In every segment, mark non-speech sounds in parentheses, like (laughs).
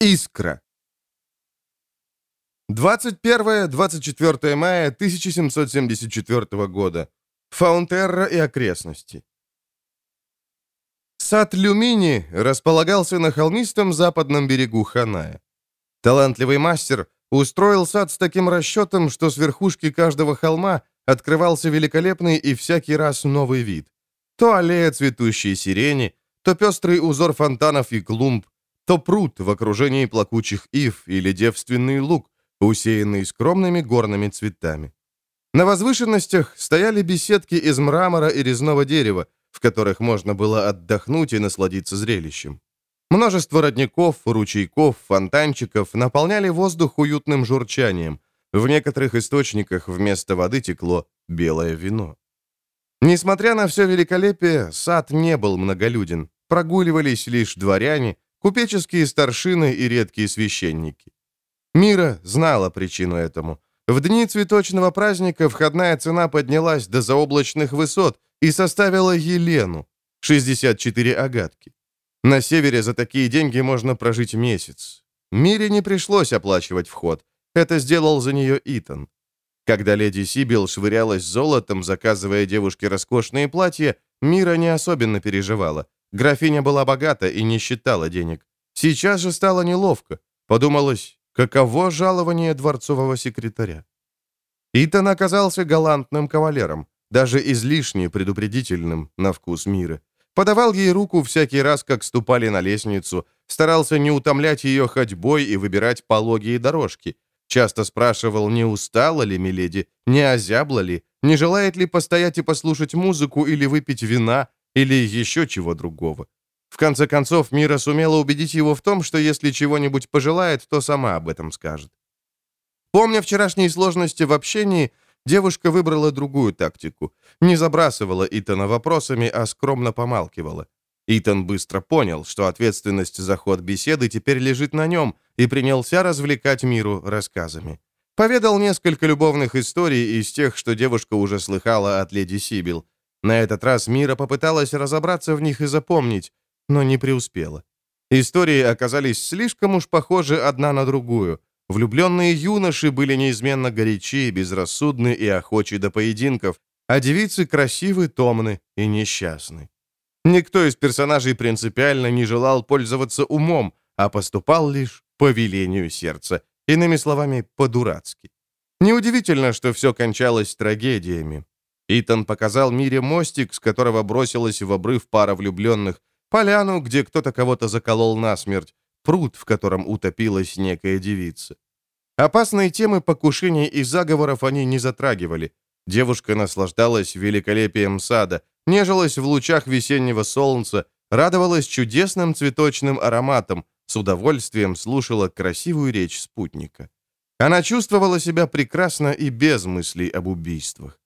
Искра. 21-24 мая 1774 года. Фаунтерра и окрестности. Сад Люмини располагался на холмистом западном берегу Ханая. Талантливый мастер устроил сад с таким расчетом, что с верхушки каждого холма открывался великолепный и всякий раз новый вид. То аллея цветущей сирени, то пестрый узор фонтанов и клумб, то пруд в окружении плакучих ив или девственный луг, усеянный скромными горными цветами. На возвышенностях стояли беседки из мрамора и резного дерева, в которых можно было отдохнуть и насладиться зрелищем. Множество родников, ручейков, фонтанчиков наполняли воздух уютным журчанием. В некоторых источниках вместо воды текло белое вино. Несмотря на все великолепие, сад не был многолюден. Прогуливались лишь дворяне, купеческие старшины и редкие священники. Мира знала причину этому. В дни цветочного праздника входная цена поднялась до заоблачных высот и составила Елену, 64 агатки. На севере за такие деньги можно прожить месяц. Мире не пришлось оплачивать вход. Это сделал за нее Итан. Когда леди Сибил швырялась золотом, заказывая девушке роскошные платья, Мира не особенно переживала. Графиня была богата и не считала денег. Сейчас же стало неловко. Подумалось, каково жалование дворцового секретаря. Итан оказался галантным кавалером, даже излишне предупредительным на вкус мира. Подавал ей руку всякий раз, как ступали на лестницу, старался не утомлять ее ходьбой и выбирать пологие дорожки. Часто спрашивал, не устала ли Миледи, не озябла ли, не желает ли постоять и послушать музыку или выпить вина, или еще чего другого. В конце концов, Мира сумела убедить его в том, что если чего-нибудь пожелает, то сама об этом скажет. Помня вчерашние сложности в общении, девушка выбрала другую тактику. Не забрасывала Итана вопросами, а скромно помалкивала. Итан быстро понял, что ответственность за ход беседы теперь лежит на нем, и принялся развлекать Миру рассказами. Поведал несколько любовных историй из тех, что девушка уже слыхала от леди Сибил. На этот раз Мира попыталась разобраться в них и запомнить, но не преуспела. Истории оказались слишком уж похожи одна на другую. Влюбленные юноши были неизменно горячи, безрассудны и охочи до поединков, а девицы красивы, томны и несчастны. Никто из персонажей принципиально не желал пользоваться умом, а поступал лишь по велению сердца, иными словами, по-дурацки. Неудивительно, что все кончалось трагедиями. Итан показал Мире мостик, с которого бросилась в обрыв пара влюбленных, поляну, где кто-то кого-то заколол насмерть, пруд, в котором утопилась некая девица. Опасные темы покушений и заговоров они не затрагивали. Девушка наслаждалась великолепием сада, нежилась в лучах весеннего солнца, радовалась чудесным цветочным ароматом, с удовольствием слушала красивую речь спутника. Она чувствовала себя прекрасно и без мыслей об убийствах.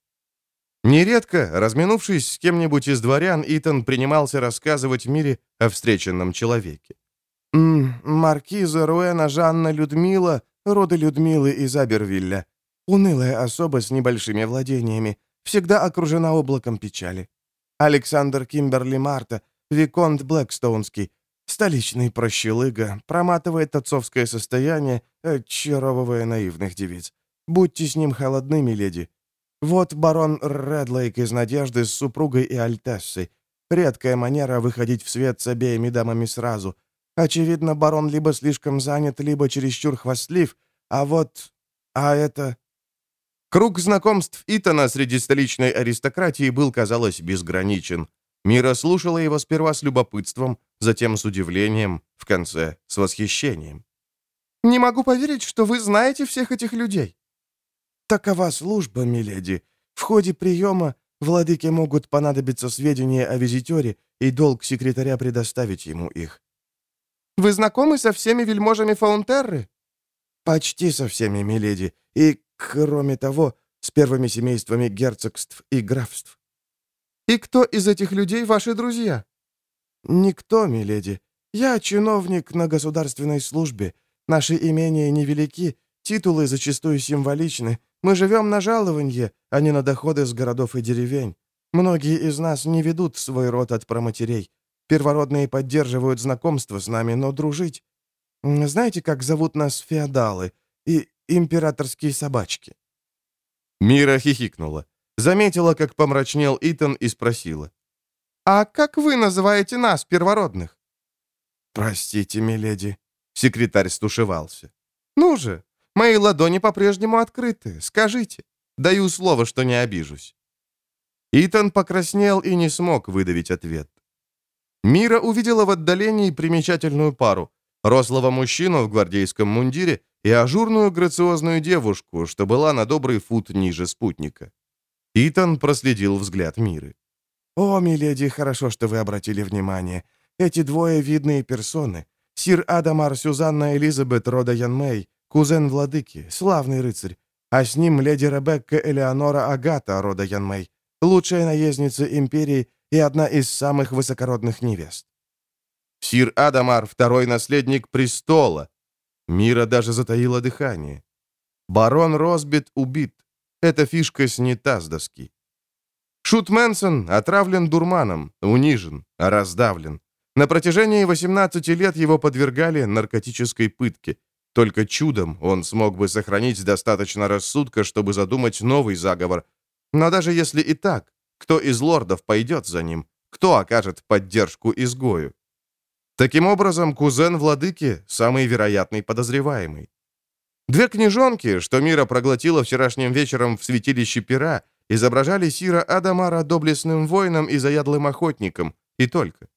Нередко, разминувшись с кем-нибудь из дворян, Итан принимался рассказывать Мире о встреченном человеке. «М маркиза Руэна Жанна Людмила, рода Людмилы из Абервилля. Унылая особа с небольшими владениями, всегда окружена облаком печали. Александр Кимберли Марта, Виконт Блэкстоунский, столичный прощелыга, проматывает отцовское состояние, очаровывая наивных девиц. Будьте с ним холодны, миледи, вот барон Редлейк из «Надежды» с супругой и Альтессой. Редкая манера выходить в свет с обеими дамами сразу. Очевидно, барон либо слишком занят, либо чересчур хвастлив, а вот... А это... Круг знакомств Итана среди столичной аристократии был, казалось, безграничен. Мира слушала его сперва с любопытством, затем с удивлением, в конце с восхищением. «Не могу поверить, что вы знаете всех этих людей». Такова служба, миледи. В ходе приема владыке могут понадобиться сведения о визитере, и долг секретаря предоставить ему их. Вы знакомы со всеми вельможами Фаунтерры? Почти со всеми, миледи. И, кроме того, с первыми семействами герцогств и графств. И кто из этих людей ваши друзья? Никто, миледи. Я чиновник на государственной службе. Наши имения невелики, титулы зачастую символичны, мы живем на жалованье, а не на доходы с городов и деревень. Многие из нас не ведут свой род от проматерей. Первородные поддерживают знакомство с нами, но дружить... Знаете, как зовут нас феодалы и императорские собачки?» Мира хихикнула. Заметила, как помрачнел Итан и спросила. «А как вы называете нас, первородных?» «Простите, миледи», — секретарь стушевался. «Ну же, мои ладони по-прежнему открыты, скажите. Даю слово, что не обижусь». Итан покраснел и не смог выдавить ответ. Мира увидела в отдалении примечательную пару. Рослого мужчину в гвардейском мундире и ажурную грациозную девушку, что была на добрый фут ниже спутника. Итан проследил взгляд Миры. «О, миледи, хорошо, что вы обратили внимание. Эти двое видные персоны. Сир Адамар Сюзанна Элизабет рода Янмей, кузен владыки, славный рыцарь, а с ним леди Ребекка Элеонора Агата рода Янмей, лучшая наездница империи и одна из самых высокородных невест. Сир Адамар — второй наследник престола. Мира даже затаила дыхание. Барон Росбит убит. Эта фишка снята с доски. Шут Мэнсон отравлен дурманом, унижен, раздавлен. На протяжении 18 лет его подвергали наркотической пытке. Только чудом он смог бы сохранить достаточно рассудка, чтобы задумать новый заговор. Но даже если и так, кто из лордов пойдет за ним? Кто окажет поддержку изгою? Таким образом, кузен владыки – самый вероятный подозреваемый. Две книжонки, что Мира проглотила вчерашним вечером в святилище Пера, изображали Сира Адамара доблестным воином и заядлым охотником, и только.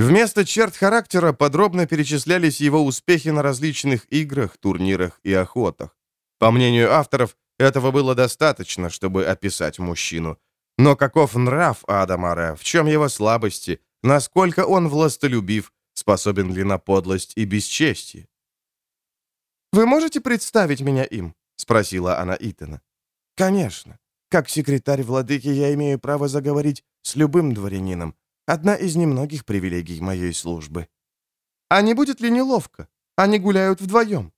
Вместо черт характера подробно перечислялись его успехи на различных играх, турнирах и охотах. По мнению авторов, этого было достаточно, чтобы описать мужчину. Но каков нрав Адамара, в чем его слабости, насколько он властолюбив, способен ли на подлость и бесчестие? «Вы можете представить меня им?» — спросила она Итана. «Конечно. Как секретарь владыки я имею право заговорить с любым дворянином, Одна из немногих привилегий моей службы. А не будет ли неловко? Они гуляют вдвоем.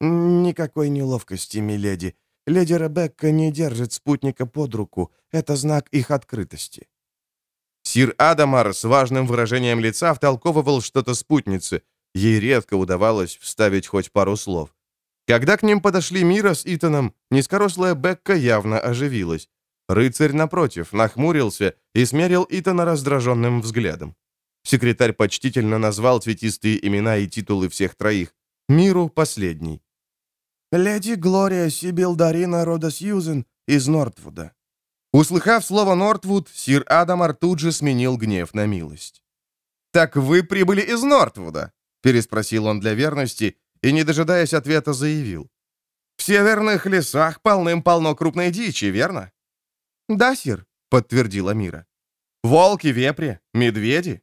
Никакой неловкости, миледи. Леди Ребекка не держит спутника под руку. Это знак их открытости. Сир Адамар с важным выражением лица втолковывал что-то спутнице. Ей редко удавалось вставить хоть пару слов. Когда к ним подошли Мира с Итаном, низкорослая Бекка явно оживилась. Рыцарь, напротив, нахмурился и смерил Итана раздраженным взглядом. Секретарь почтительно назвал цветистые имена и титулы всех троих. Миру последний. «Леди Глория Сибил Дарина рода Сьюзен из Нортвуда». Услыхав слово «Нортвуд», сир Адамар тут же сменил гнев на милость. «Так вы прибыли из Нортвуда?» — переспросил он для верности и, не дожидаясь ответа, заявил. «В северных лесах полным-полно крупной дичи, верно?» «Да, сир», — подтвердила Мира. «Волки, вепри, медведи?»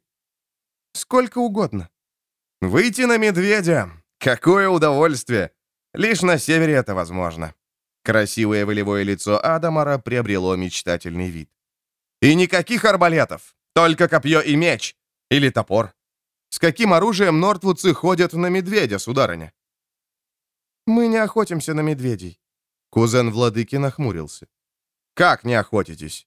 «Сколько угодно». «Выйти на медведя! Какое удовольствие! Лишь на севере это возможно». Красивое волевое лицо Адамара приобрело мечтательный вид. «И никаких арбалетов! Только копье и меч! Или топор! С каким оружием нортвудцы ходят на медведя, сударыня?» «Мы не охотимся на медведей». Кузен владыки нахмурился. Как не охотитесь?»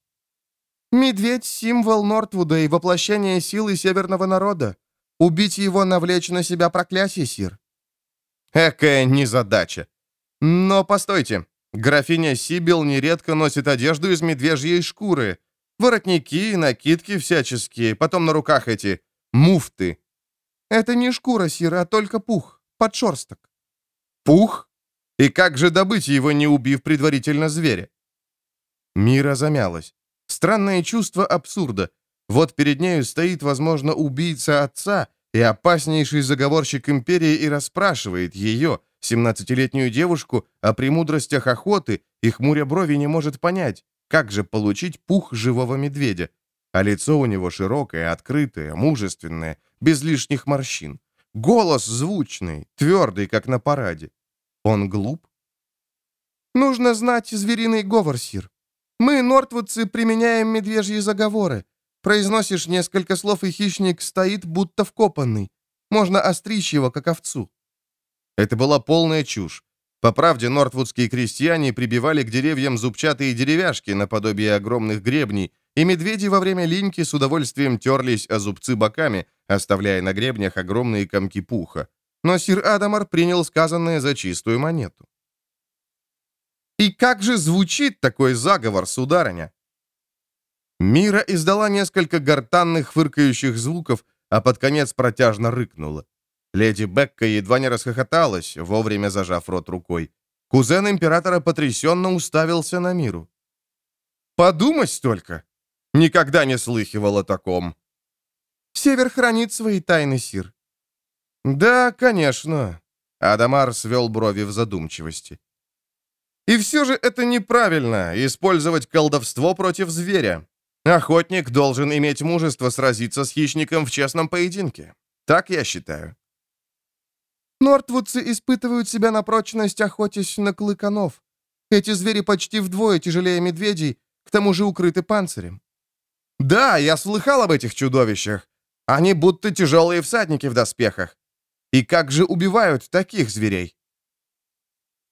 «Медведь — символ Нортвуда и воплощение силы северного народа. Убить его — навлечь на себя проклятие, сир». Экая незадача. Но постойте, графиня Сибил нередко носит одежду из медвежьей шкуры. Воротники, накидки всяческие, потом на руках эти муфты. Это не шкура, сир, а только пух, подшерсток. Пух? И как же добыть его, не убив предварительно зверя? Мира замялась. Странное чувство абсурда. Вот перед нею стоит, возможно, убийца отца и опаснейший заговорщик империи и расспрашивает ее, 17-летнюю девушку, о премудростях охоты и хмуря брови не может понять, как же получить пух живого медведя. А лицо у него широкое, открытое, мужественное, без лишних морщин. Голос звучный, твердый, как на параде. Он глуп? «Нужно знать звериный говор, сир. Мы, нортвудцы, применяем медвежьи заговоры. Произносишь несколько слов, и хищник стоит, будто вкопанный. Можно остричь его, как овцу». Это была полная чушь. По правде, нортвудские крестьяне прибивали к деревьям зубчатые деревяшки наподобие огромных гребней, и медведи во время линьки с удовольствием терлись о зубцы боками, оставляя на гребнях огромные комки пуха. но сир Адамар принял сказанное за чистую монету. «И как же звучит такой заговор, сударыня?» Мира издала несколько гортанных фыркающих звуков, а под конец протяжно рыкнула. Леди Бекка едва не расхохоталась, вовремя зажав рот рукой. Кузен императора потрясенно уставился на миру. «Подумать только! Никогда не слыхивал о таком!» «Север хранит свои тайны, Сир». «Да, конечно», — Адамар свел брови в задумчивости. «И все же это неправильно — использовать колдовство против зверя. Охотник должен иметь мужество сразиться с хищником в честном поединке. Так я считаю». Нортвудцы испытывают себя на прочность, охотясь на клыканов. Эти звери почти вдвое тяжелее медведей, к тому же укрыты панцирем. Да, я слыхал об этих чудовищах. Они будто тяжелые всадники в доспехах. И как же убивают таких зверей?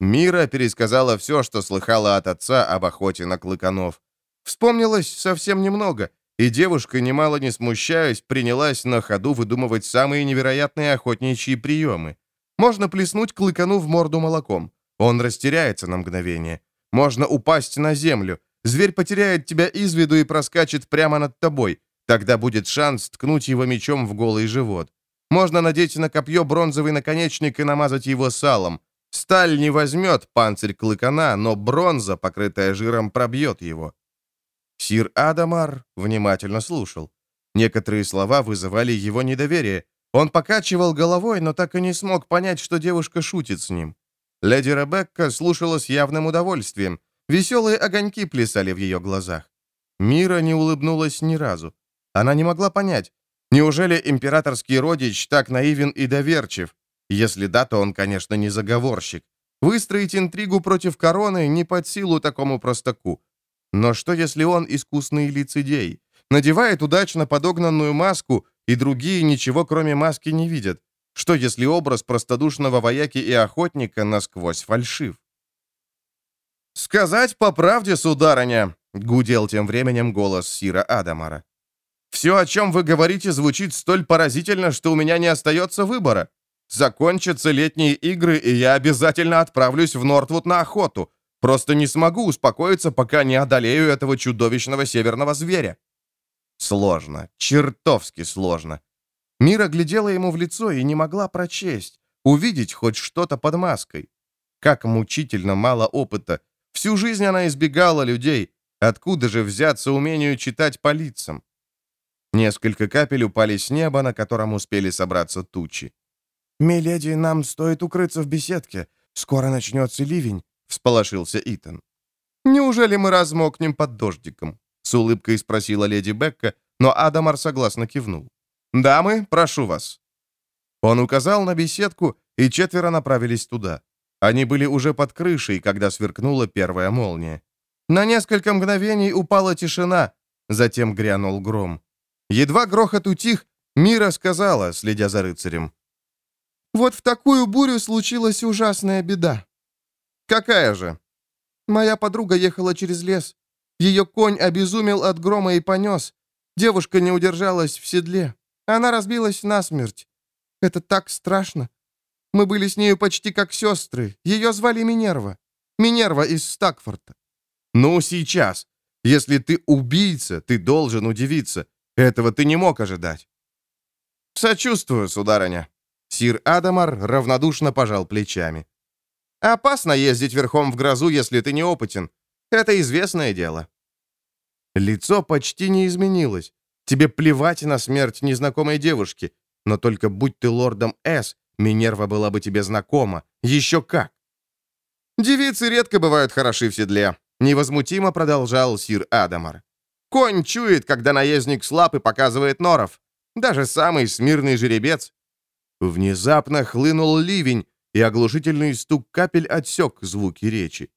Мира пересказала все, что слыхала от отца об охоте на клыканов. Вспомнилось совсем немного, и девушка, немало не смущаясь, принялась на ходу выдумывать самые невероятные охотничьи приемы. Можно плеснуть клыкану в морду молоком. Он растеряется на мгновение. Можно упасть на землю. Зверь потеряет тебя из виду и проскачет прямо над тобой. Тогда будет шанс ткнуть его мечом в голый живот. Можно надеть на копье бронзовый наконечник и намазать его салом. Сталь не возьмет панцирь клыкана, но бронза, покрытая жиром, пробьет его. Сир Адамар внимательно слушал. Некоторые слова вызывали его недоверие. Он покачивал головой, но так и не смог понять, что девушка шутит с ним. Леди Ребекка слушала с явным удовольствием. Веселые огоньки плясали в ее глазах. Мира не улыбнулась ни разу. Она не могла понять, неужели императорский родич так наивен и доверчив? Если да, то он, конечно, не заговорщик. Выстроить интригу против короны не под силу такому простаку. Но что, если он искусный лицедей? Надевает удачно подогнанную маску, и другие ничего, кроме маски, не видят. Что, если образ простодушного вояки и охотника насквозь фальшив? «Сказать по правде, сударыня», — гудел тем временем голос Сира Адамара. Все, о чем вы говорите, звучит столь поразительно, что у меня не остается выбора. Закончатся летние игры, и я обязательно отправлюсь в Нортвуд на охоту. Просто не смогу успокоиться, пока не одолею этого чудовищного северного зверя. Сложно, чертовски сложно. Мира глядела ему в лицо и не могла прочесть, увидеть хоть что-то под маской. Как мучительно мало опыта. Всю жизнь она избегала людей. Откуда же взяться умению читать по лицам? Несколько капель упали с неба, на котором успели собраться тучи. «Миледи, нам стоит укрыться в беседке. Скоро начнется ливень», — всполошился Итан. «Неужели мы размокнем под дождиком?» — с улыбкой спросила леди Бекка, но Адамар согласно кивнул. «Дамы, прошу вас». Он указал на беседку, и четверо направились туда. Они были уже под крышей, когда сверкнула первая молния. На несколько мгновений упала тишина, затем грянул гром. Едва грохот утих, Мира сказала, следя за рыцарем. «Вот в такую бурю случилась ужасная беда». «Какая же?» «Моя подруга ехала через лес. Ее конь обезумел от грома и понес. Девушка не удержалась в седле. Она разбилась насмерть. Это так страшно. Мы были с нею почти как сестры. Ее звали Минерва. Минерва из Стакфорта». «Ну, сейчас. Если ты убийца, ты должен удивиться. Этого ты не мог ожидать». «Сочувствую, сударыня». Сир Адамар равнодушно пожал плечами. «Опасно ездить верхом в грозу, если ты неопытен. Это известное дело». Лицо почти не изменилось. Тебе плевать на смерть незнакомой девушки. Но только будь ты лордом С, Минерва была бы тебе знакома. Еще как. Девицы редко бывают хороши в седле. Невозмутимо продолжал сир Адамар. Конь чует, когда наездник слаб и показывает норов. Даже самый смирный жеребец. Внезапно хлынул ливень, и оглушительный стук капель отсек звуки речи.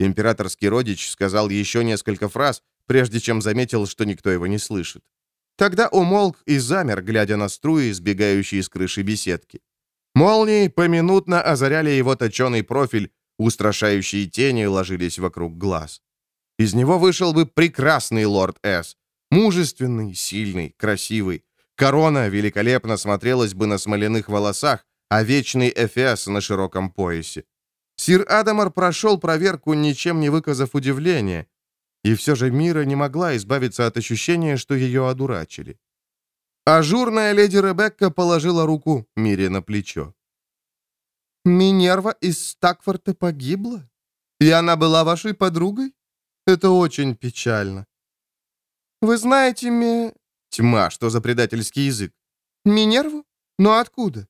Императорский родич сказал еще несколько фраз, прежде чем заметил, что никто его не слышит. Тогда умолк и замер, глядя на струи, сбегающие с крыши беседки. Молнии поминутно озаряли его точеный профиль, устрашающие тени ложились вокруг глаз. Из него вышел бы прекрасный лорд С. Мужественный, сильный, красивый. Корона великолепно смотрелась бы на смоляных волосах, а вечный Эфес на широком поясе. Сир Адамар прошел проверку, ничем не выказав удивления, и все же Мира не могла избавиться от ощущения, что ее одурачили. Ажурная леди Ребекка положила руку Мире на плечо. «Минерва из Стакфорта погибла? И она была вашей подругой? Это очень печально. Вы знаете, ми...» Тьма, что за предательский язык. «Минерву? Но откуда?»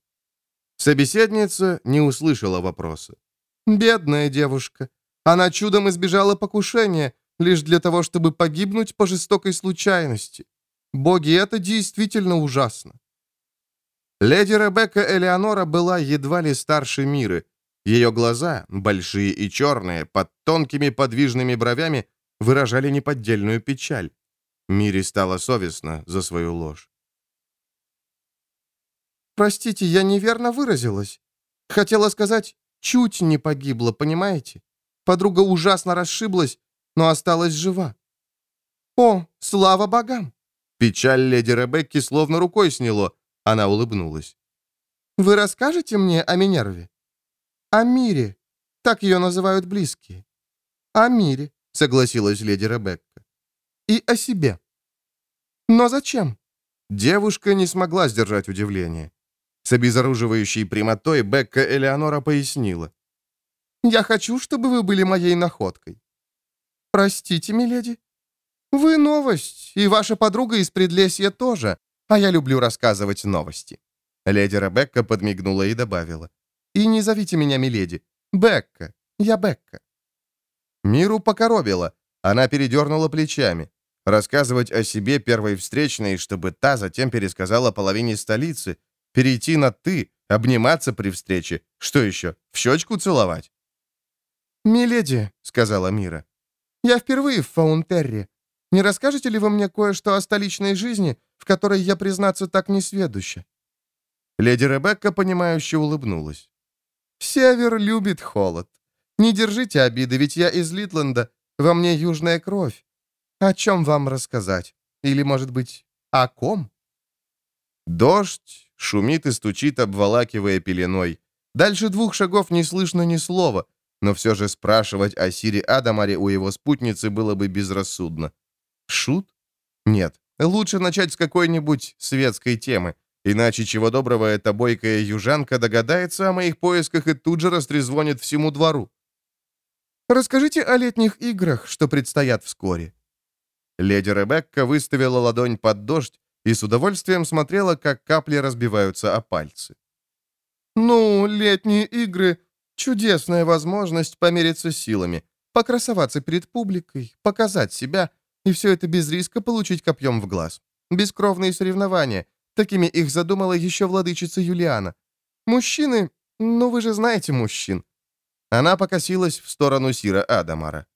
Собеседница не услышала вопроса. «Бедная девушка. Она чудом избежала покушения, лишь для того, чтобы погибнуть по жестокой случайности. Боги, это действительно ужасно». Леди Ребекка Элеонора была едва ли старше Миры. Ее глаза, большие и черные, под тонкими подвижными бровями, выражали неподдельную печаль. Мире стало совестно за свою ложь. «Простите, я неверно выразилась. Хотела сказать, чуть не погибла, понимаете? Подруга ужасно расшиблась, но осталась жива. О, слава богам!» Печаль леди Ребекки словно рукой сняло. Она улыбнулась. «Вы расскажете мне о Минерве?» «О мире. Так ее называют близкие». «О мире», — согласилась леди Ребекка. «И о себе». «Но зачем?» Девушка не смогла сдержать удивление. С обезоруживающей прямотой Бекка Элеонора пояснила. «Я хочу, чтобы вы были моей находкой». «Простите, миледи. Вы новость, и ваша подруга из Предлесья тоже, а я люблю рассказывать новости». Леди Ребекка подмигнула и добавила. «И не зовите меня миледи. Бекка. Я Бекка». Миру покоробила. Она передернула плечами. Рассказывать о себе первой встречной, чтобы та затем пересказала половине столицы, перейти на «ты», обниматься при встрече. Что еще, в щечку целовать? «Миледи», — сказала Мира, — «я впервые в Фаунтерре. Не расскажете ли вы мне кое-что о столичной жизни, в которой я, признаться, так не сведуща?» Леди Ребекка, понимающе улыбнулась. «Север любит холод. Не держите обиды, ведь я из Литленда, во мне южная кровь. О чем вам рассказать? Или, может быть, о ком?» Дождь шумит и стучит, обволакивая пеленой. Дальше двух шагов не слышно ни слова, но все же спрашивать о Сире Адамаре у его спутницы было бы безрассудно. Шут? Нет, лучше начать с какой-нибудь светской темы, иначе чего доброго эта бойкая южанка догадается о моих поисках и тут же растрезвонит всему двору. Расскажите о летних играх, что предстоят вскоре. Леди Ребекка выставила ладонь под дождь и с удовольствием смотрела, как капли разбиваются о пальцы. «Ну, летние игры — чудесная возможность помериться силами, покрасоваться перед публикой, показать себя, и все это без риска получить копьем в глаз. Бескровные соревнования, такими их задумала еще владычица Юлиана. Мужчины, ну вы же знаете мужчин». Она покосилась в сторону Сира Адамара.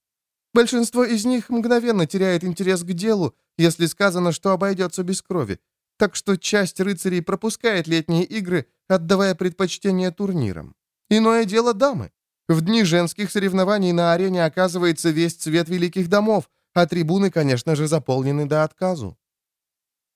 Большинство из них мгновенно теряет интерес к делу, если сказано, что обойдется без крови. Так что часть рыцарей пропускает летние игры, отдавая предпочтение турнирам. Иное дело дамы. В дни женских соревнований на арене оказывается весь цвет великих домов, а трибуны, конечно же, заполнены до отказу.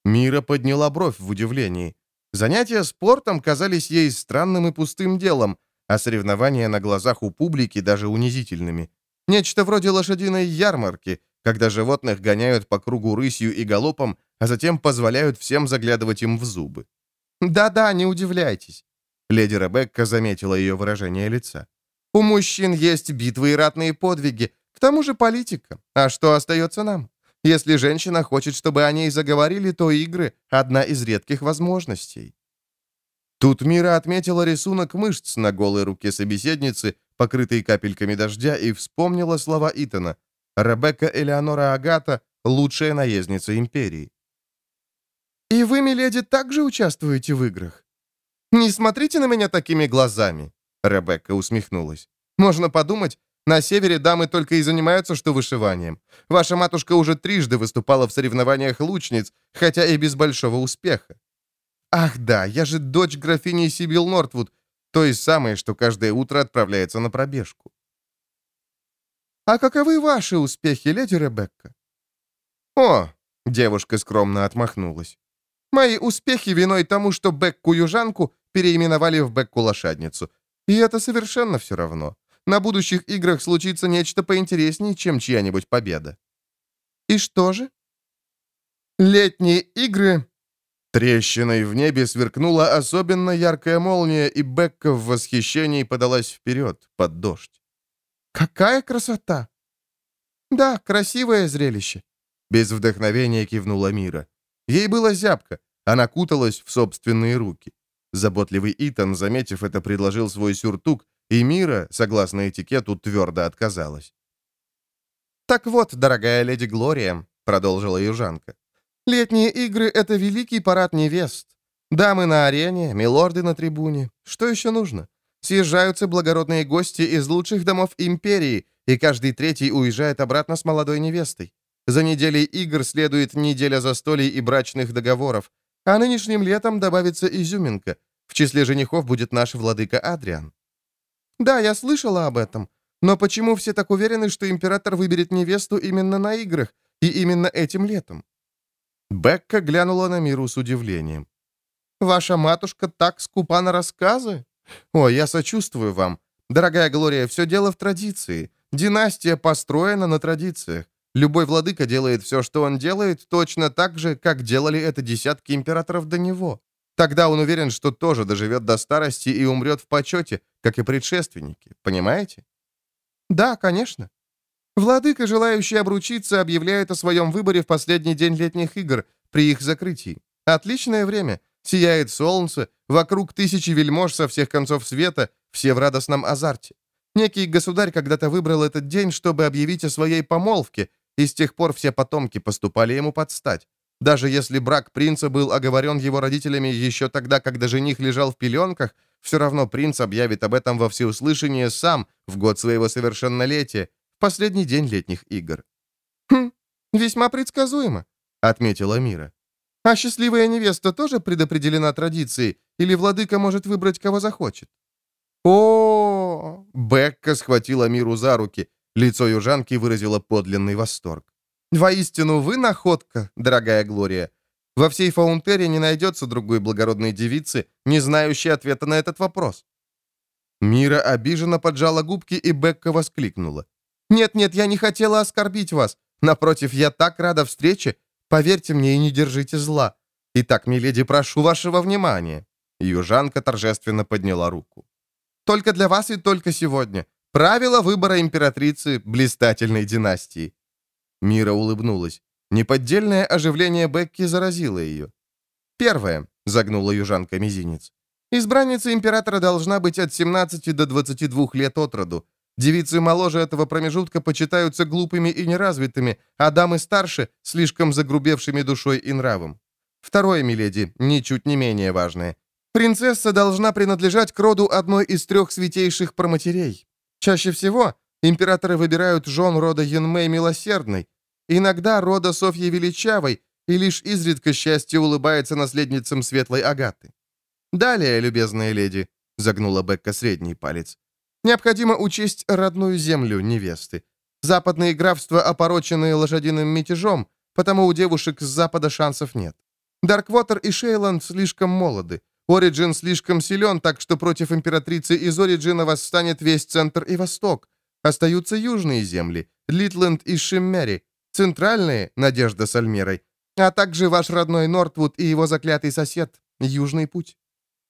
Мира подняла бровь в удивлении. Занятия спортом казались ей странным и пустым делом, а соревнования на глазах у публики даже унизительными. Нечто вроде лошадиной ярмарки, когда животных гоняют по кругу рысью и галопом, а затем позволяют всем заглядывать им в зубы. «Да-да, не удивляйтесь», — леди Ребекка заметила ее выражение лица. «У мужчин есть битвы и ратные подвиги, к тому же политика. А что остается нам? Если женщина хочет, чтобы о ней заговорили, то игры — одна из редких возможностей». Тут Мира отметила рисунок мышц на голой руке собеседницы, покрытой капельками дождя, и вспомнила слова Итана. Ребекка Элеонора Агата — лучшая наездница империи. «И вы, миледи, также участвуете в играх?» «Не смотрите на меня такими глазами», — Ребекка усмехнулась. «Можно подумать, на севере дамы только и занимаются что вышиванием. Ваша матушка уже трижды выступала в соревнованиях лучниц, хотя и без большого успеха. Ах да, я же дочь графини Сибил Нортвуд, той самой, что каждое утро отправляется на пробежку. А каковы ваши успехи, леди Ребекка? О, девушка скромно отмахнулась. Мои успехи виной тому, что Бекку-южанку переименовали в Бекку-лошадницу. И это совершенно все равно. На будущих играх случится нечто поинтереснее, чем чья-нибудь победа. И что же? Летние игры... Трещиной в небе сверкнула особенно яркая молния, и Бекка в восхищении подалась вперед, под дождь. «Какая красота!» «Да, красивое зрелище», — без вдохновения кивнула Мира. Ей было зябко, она куталась в собственные руки. Заботливый Итан, заметив это, предложил свой сюртук, и Мира, согласно этикету, твердо отказалась. «Так вот, дорогая леди Глория», — продолжила южанка, «летние игры — это великий парад невест. Дамы на арене, милорды на трибуне. Что еще нужно? Съезжаются благородные гости из лучших домов империи, и каждый третий уезжает обратно с молодой невестой. За неделей игр следует неделя застолий и брачных договоров, а нынешним летом добавится изюминка. В числе женихов будет наш владыка Адриан. Да, я слышала об этом. Но почему все так уверены, что император выберет невесту именно на играх и именно этим летом? Бекка глянула на Миру с удивлением. «Ваша матушка так скупа на рассказы? О, я сочувствую вам. Дорогая Глория, все дело в традиции. Династия построена на традициях. Любой владыка делает все, что он делает, точно так же, как делали это десятки императоров до него. Тогда он уверен, что тоже доживет до старости и умрет в почете, как и предшественники. Понимаете? Да, конечно. Владыка, желающий обручиться, объявляет о своем выборе в последний день летних игр, при их закрытии. Отличное время. Сияет солнце, вокруг тысячи вельмож со всех концов света, все в радостном азарте. Некий государь когда-то выбрал этот день, чтобы объявить о своей помолвке, и с тех пор все потомки поступали ему под стать. Даже если брак принца был оговорен его родителями еще тогда, когда жених лежал в пеленках, все равно принц объявит об этом во всеуслышание сам в год своего совершеннолетия, последний день летних игр. «Хм, весьма предсказуемо», — отметила Мира. «А счастливая невеста тоже предопределена традицией, или владыка может выбрать, кого захочет?» О, Бекка схватила Миру за руки. Лицо южанки выразило подлинный восторг. «Воистину, вы находка, дорогая Глория. Во всей Фаунтере не найдется другой благородной девицы, не знающей ответа на этот вопрос». Мира обиженно поджала губки, и Бекка воскликнула. «Нет-нет, я не хотела оскорбить вас. Напротив, я так рада встрече. Поверьте мне и не держите зла. Итак, миледи, прошу вашего внимания». Южанка торжественно подняла руку. «Только для вас и только сегодня. Правила выбора императрицы блистательной династии». Мира улыбнулась. Неподдельное оживление Бекки заразило ее. «Первое», — загнула южанка мизинец. «Избранница императора должна быть от 17 до 22 лет от роду. Девицы моложе этого промежутка почитаются глупыми и неразвитыми, а дамы старше — слишком загрубевшими душой и нравом. Второе, миледи, ничуть не менее важное. Принцесса должна принадлежать к роду одной из трех святейших проматерей. Чаще всего императоры выбирают жен рода Юнмэй Милосердной, иногда рода Софьи Величавой, и лишь изредка счастье улыбается наследницам Светлой Агаты. Далее, любезная леди, загнула Бекка средний палец, необходимо учесть родную землю невесты. Западные графства опорочены лошадиным мятежом, потому у девушек с запада шансов нет. Дарквотер и Шейланд слишком молоды. Ориджин слишком силен, так что против императрицы из Ориджина восстанет весь центр и восток. Остаются южные земли, Литленд и Шиммери, центральные, Надежда с Альмерой, а также ваш родной Нортвуд и его заклятый сосед, Южный путь.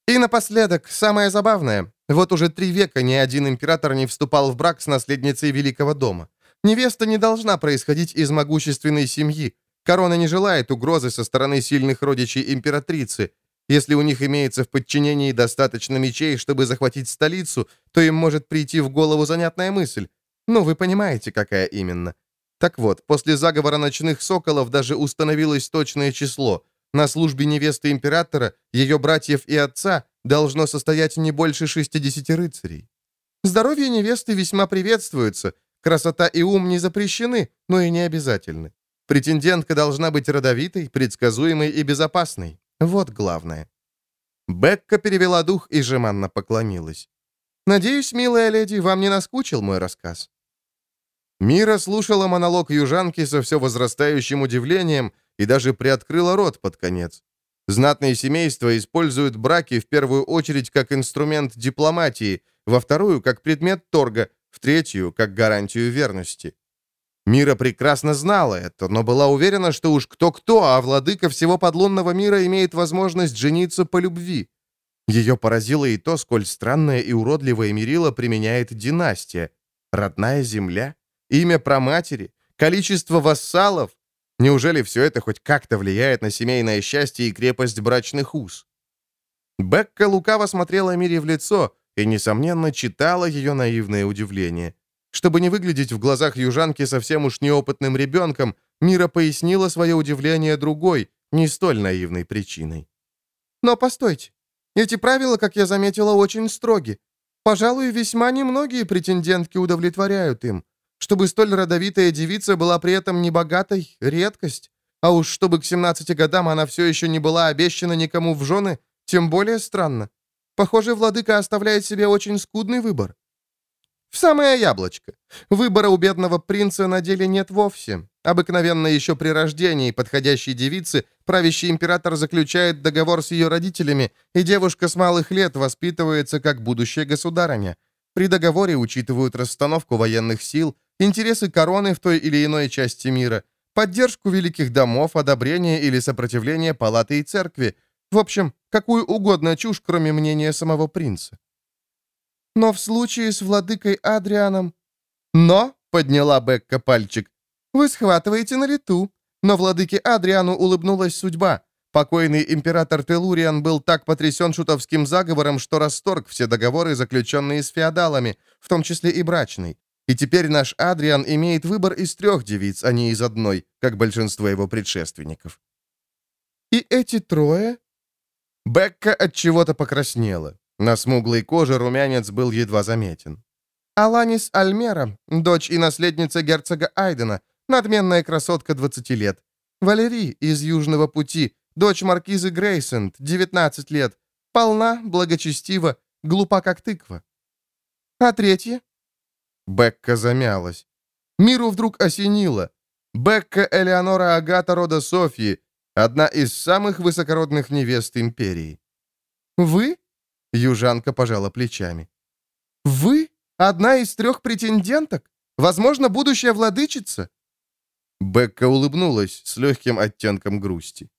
И напоследок, самое забавное, вот уже три века ни один император не вступал в брак с наследницей Великого дома. Невеста не должна происходить из могущественной семьи. Корона не желает угрозы со стороны сильных родичей императрицы, если у них имеется в подчинении достаточно мечей, чтобы захватить столицу, то им может прийти в голову занятная мысль. Ну, вы понимаете, какая именно. Так вот, после заговора ночных соколов даже установилось точное число. На службе невесты императора, ее братьев и отца должно состоять не больше 60 рыцарей. Здоровье невесты весьма приветствуется, красота и ум не запрещены, но и не обязательны. Претендентка должна быть родовитой, предсказуемой и безопасной. Вот главное». Бекка перевела дух и жеманно поклонилась. «Надеюсь, милая леди, вам не наскучил мой рассказ?» Мира слушала монолог южанки со все возрастающим удивлением и даже приоткрыла рот под конец. Знатные семейства используют браки в первую очередь как инструмент дипломатии, во вторую — как предмет торга, в третью — как гарантию верности. Мира прекрасно знала это, но была уверена, что уж кто-кто, а владыка всего подлунного мира имеет возможность жениться по любви. Ее поразило и то, сколь странное и уродливое мерило применяет династия. Родная земля, имя праматери, количество вассалов. Неужели все это хоть как-то влияет на семейное счастье и крепость брачных уз? Бекка лукаво смотрела Мире в лицо и, несомненно, читала ее наивное удивление. Чтобы не выглядеть в глазах южанки совсем уж неопытным ребенком, Мира пояснила свое удивление другой, не столь наивной причиной. «Но постойте. Эти правила, как я заметила, очень строги. Пожалуй, весьма немногие претендентки удовлетворяют им. Чтобы столь родовитая девица была при этом небогатой — редкость. А уж чтобы к 17 годам она все еще не была обещана никому в жены, тем более странно. Похоже, владыка оставляет себе очень скудный выбор. В самое яблочко. Выбора у бедного принца на деле нет вовсе. Обыкновенно еще при рождении подходящей девицы правящий император заключает договор с ее родителями, и девушка с малых лет воспитывается как будущая государыня. При договоре учитывают расстановку военных сил, интересы короны в той или иной части мира, поддержку великих домов, одобрение или сопротивление палаты и церкви. В общем, какую угодно чушь, кроме мнения самого принца. Но в случае с владыкой Адрианом... Но, — подняла Бекка пальчик, — вы схватываете на лету. Но владыке Адриану улыбнулась судьба. Покойный император Телуриан был так потрясен шутовским заговором, что расторг все договоры, заключенные с феодалами, в том числе и брачный. И теперь наш Адриан имеет выбор из трех девиц, а не из одной, как большинство его предшественников. «И эти трое?» Бекка от чего-то покраснела. На смуглой коже румянец был едва заметен. Аланис Альмера, дочь и наследница герцога Айдена, надменная красотка 20 лет. Валерий из Южного пути, дочь маркизы Грейсенд, 19 лет. Полна, благочестива, глупа как тыква. А третья? Бекка замялась. Миру вдруг осенило. Бекка Элеонора Агата рода Софьи, одна из самых высокородных невест империи. «Вы?» Южанка пожала плечами. «Вы? Одна из трех претенденток? Возможно, будущая владычица?» Бекка улыбнулась с легким оттенком грусти.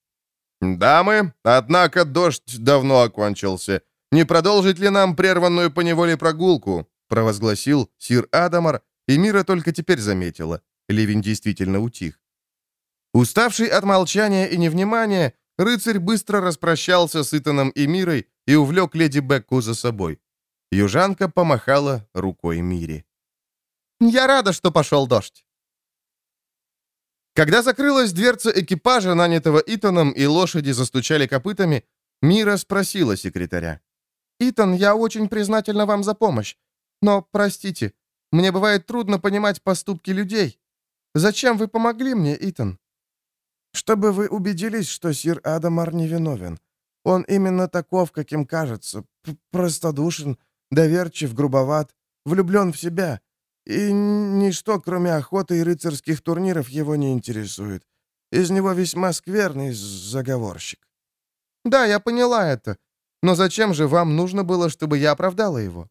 «Дамы, однако дождь давно окончился. Не продолжить ли нам прерванную по неволе прогулку?» Провозгласил сир Адамар, и Мира только теперь заметила. Ливень действительно утих. Уставший от молчания и невнимания, рыцарь быстро распрощался с Итаном и Мирой и увлек леди Бекку за собой. Южанка помахала рукой Мире. «Я рада, что пошел дождь». Когда закрылась дверца экипажа, нанятого Итаном, и лошади застучали копытами, Мира спросила секретаря. «Итан, я очень признательна вам за помощь. Но, простите, мне бывает трудно понимать поступки людей. Зачем вы помогли мне, Итан?» «Чтобы вы убедились, что сир Адамар невиновен. Он именно таков, каким кажется. Простодушен, доверчив, грубоват, влюблен в себя. И ничто, кроме охоты и рыцарских турниров, его не интересует. Из него весьма скверный заговорщик». «Да, я поняла это. Но зачем же вам нужно было, чтобы я оправдала его?»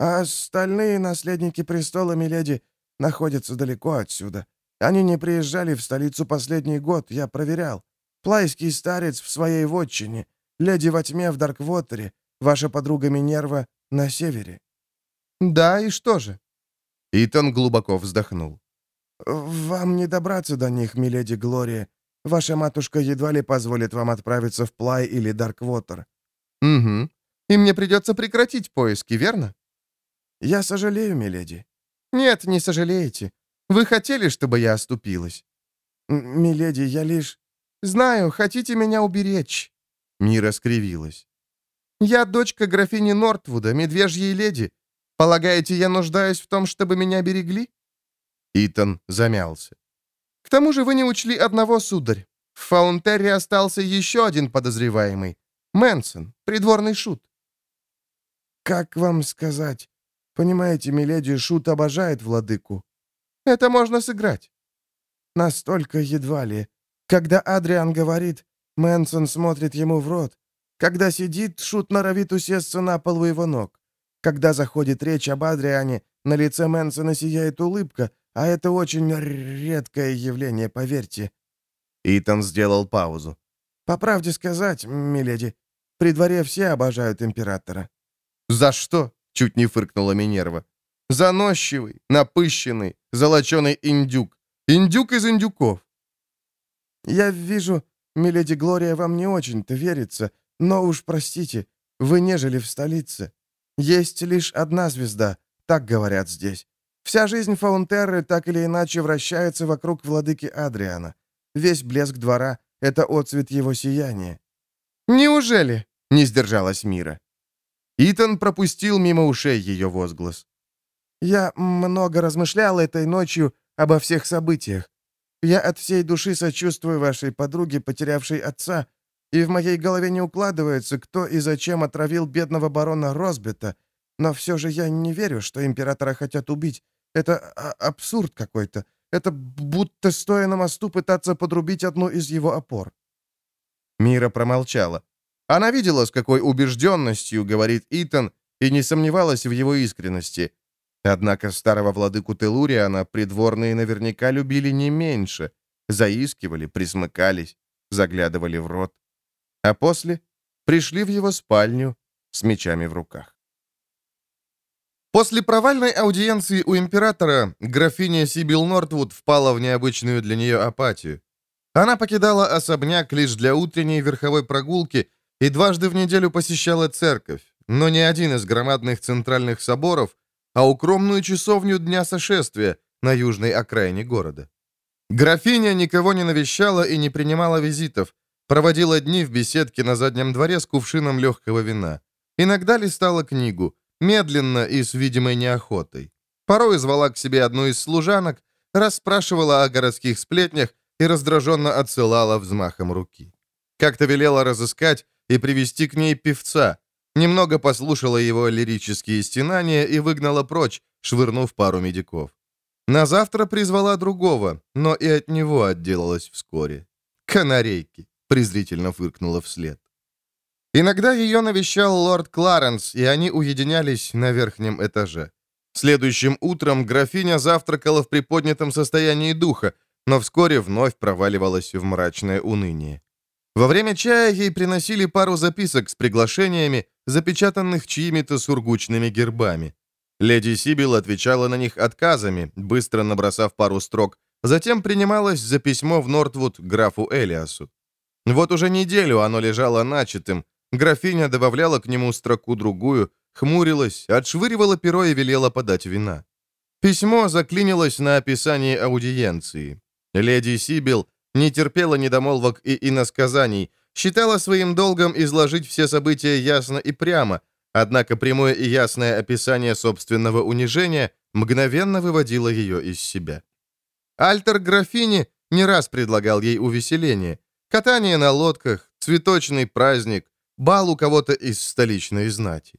«А остальные наследники престола, миледи, находятся далеко отсюда. Они не приезжали в столицу последний год, я проверял. Плайский старец в своей вотчине, леди во тьме в Дарквотере, ваша подруга Минерва на севере». «Да, и что же?» Итан глубоко вздохнул. «Вам не добраться до них, миледи Глория. Ваша матушка едва ли позволит вам отправиться в Плай или Дарквотер». «Угу. И мне придется прекратить поиски, верно?» «Я сожалею, миледи». «Нет, не сожалеете. Вы хотели, чтобы я оступилась?» «Миледи, я лишь...» «Знаю, хотите меня уберечь». Мира скривилась. «Я дочка графини Нортвуда, медвежьей леди. Полагаете, я нуждаюсь в том, чтобы меня берегли?» Итан замялся. «К тому же вы не учли одного, сударь. В Фаунтерре остался еще один подозреваемый. Мэнсон, придворный шут». «Как вам сказать? Понимаете, миледи, Шут обожает владыку. Это можно сыграть. Настолько едва ли. Когда Адриан говорит, Мэнсон смотрит ему в рот. Когда сидит, Шут норовит усесться на пол у его ног. Когда заходит речь об Адриане, на лице Мэнсона сияет улыбка, а это очень редкое явление, поверьте». Итан сделал паузу. «По правде сказать, миледи, при дворе все обожают императора». «За что?» — чуть не фыркнула Минерва. «Заносчивый, напыщенный, золоченый индюк. Индюк из индюков». «Я вижу, миледи Глория вам не очень-то верится, но уж простите, вы не жили в столице. Есть лишь одна звезда, так говорят здесь. Вся жизнь Фаунтерры так или иначе вращается вокруг владыки Адриана. Весь блеск двора — это отцвет его сияния. «Неужели?» — не сдержалась Мира. Итан пропустил мимо ушей ее возглас. «Я много размышлял этой ночью обо всех событиях. Я от всей души сочувствую вашей подруге, потерявшей отца, и в моей голове не укладывается, кто и зачем отравил бедного барона Росбета, но все же я не верю, что императора хотят убить. Это а, абсурд какой-то. Это будто, стоя на мосту, пытаться подрубить одну из его опор». Мира промолчала. Она видела, с какой убежденностью говорит Итан, и не сомневалась в его искренности. Однако старого владыку Телуриана придворные наверняка любили не меньше. Заискивали, присмыкались, заглядывали в рот. А после пришли в его спальню с мечами в руках. После провальной аудиенции у императора графиня Сибил Нортвуд впала в необычную для нее апатию. Она покидала особняк лишь для утренней верховой прогулки и дважды в неделю посещала церковь, но не один из громадных центральных соборов, а укромную часовню Дня Сошествия на южной окраине города. Графиня никого не навещала и не принимала визитов, проводила дни в беседке на заднем дворе с кувшином легкого вина. Иногда листала книгу, медленно и с видимой неохотой. Порой звала к себе одну из служанок, расспрашивала о городских сплетнях и раздраженно отсылала взмахом руки. Как-то велела разыскать и привести к ней певца, немного послушала его лирические стенания и выгнала прочь, швырнув пару медиков. На завтра призвала другого, но и от него отделалась вскоре. «Канарейки!» — презрительно фыркнула вслед. Иногда ее навещал лорд Кларенс, и они уединялись на верхнем этаже. Следующим утром графиня завтракала в приподнятом состоянии духа, но вскоре вновь проваливалась в мрачное уныние. Во время чая ей приносили пару записок с приглашениями, запечатанных чьими-то сургучными гербами. Леди Сибил отвечала на них отказами, быстро набросав пару строк, затем принималась за письмо в Нортвуд графу Элиасу. Вот уже неделю оно лежало начатым, Графиня добавляла к нему строку-другую, хмурилась, отшвыривала перо и велела подать вина. Письмо заклинилось на описании аудиенции. Леди Сибил не терпела недомолвок и иносказаний, считала своим долгом изложить все события ясно и прямо, однако прямое и ясное описание собственного унижения мгновенно выводило ее из себя. Альтер графини не раз предлагал ей увеселение, катание на лодках, цветочный праздник, бал у кого-то из столичной знати.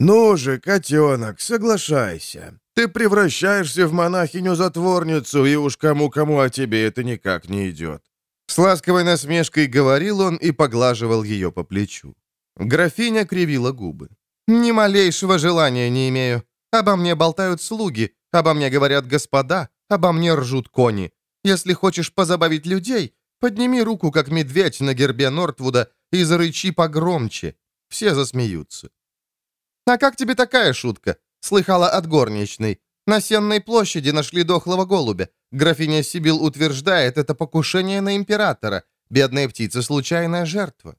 «Ну же, котенок, соглашайся. Ты превращаешься в монахиню-затворницу, и уж кому-кому, а тебе это никак не идет». С ласковой насмешкой говорил он и поглаживал ее по плечу. Графиня кривила губы. «Ни малейшего желания не имею. Обо мне болтают слуги, обо мне говорят господа, обо мне ржут кони. Если хочешь позабавить людей, подними руку, как медведь на гербе Нортвуда, и зарычи погромче. Все засмеются. «А как тебе такая шутка?» Слыхала от горничной. На Сенной площади нашли дохлого голубя. Графиня Сибил утверждает, это покушение на императора. Бедная птица — случайная жертва.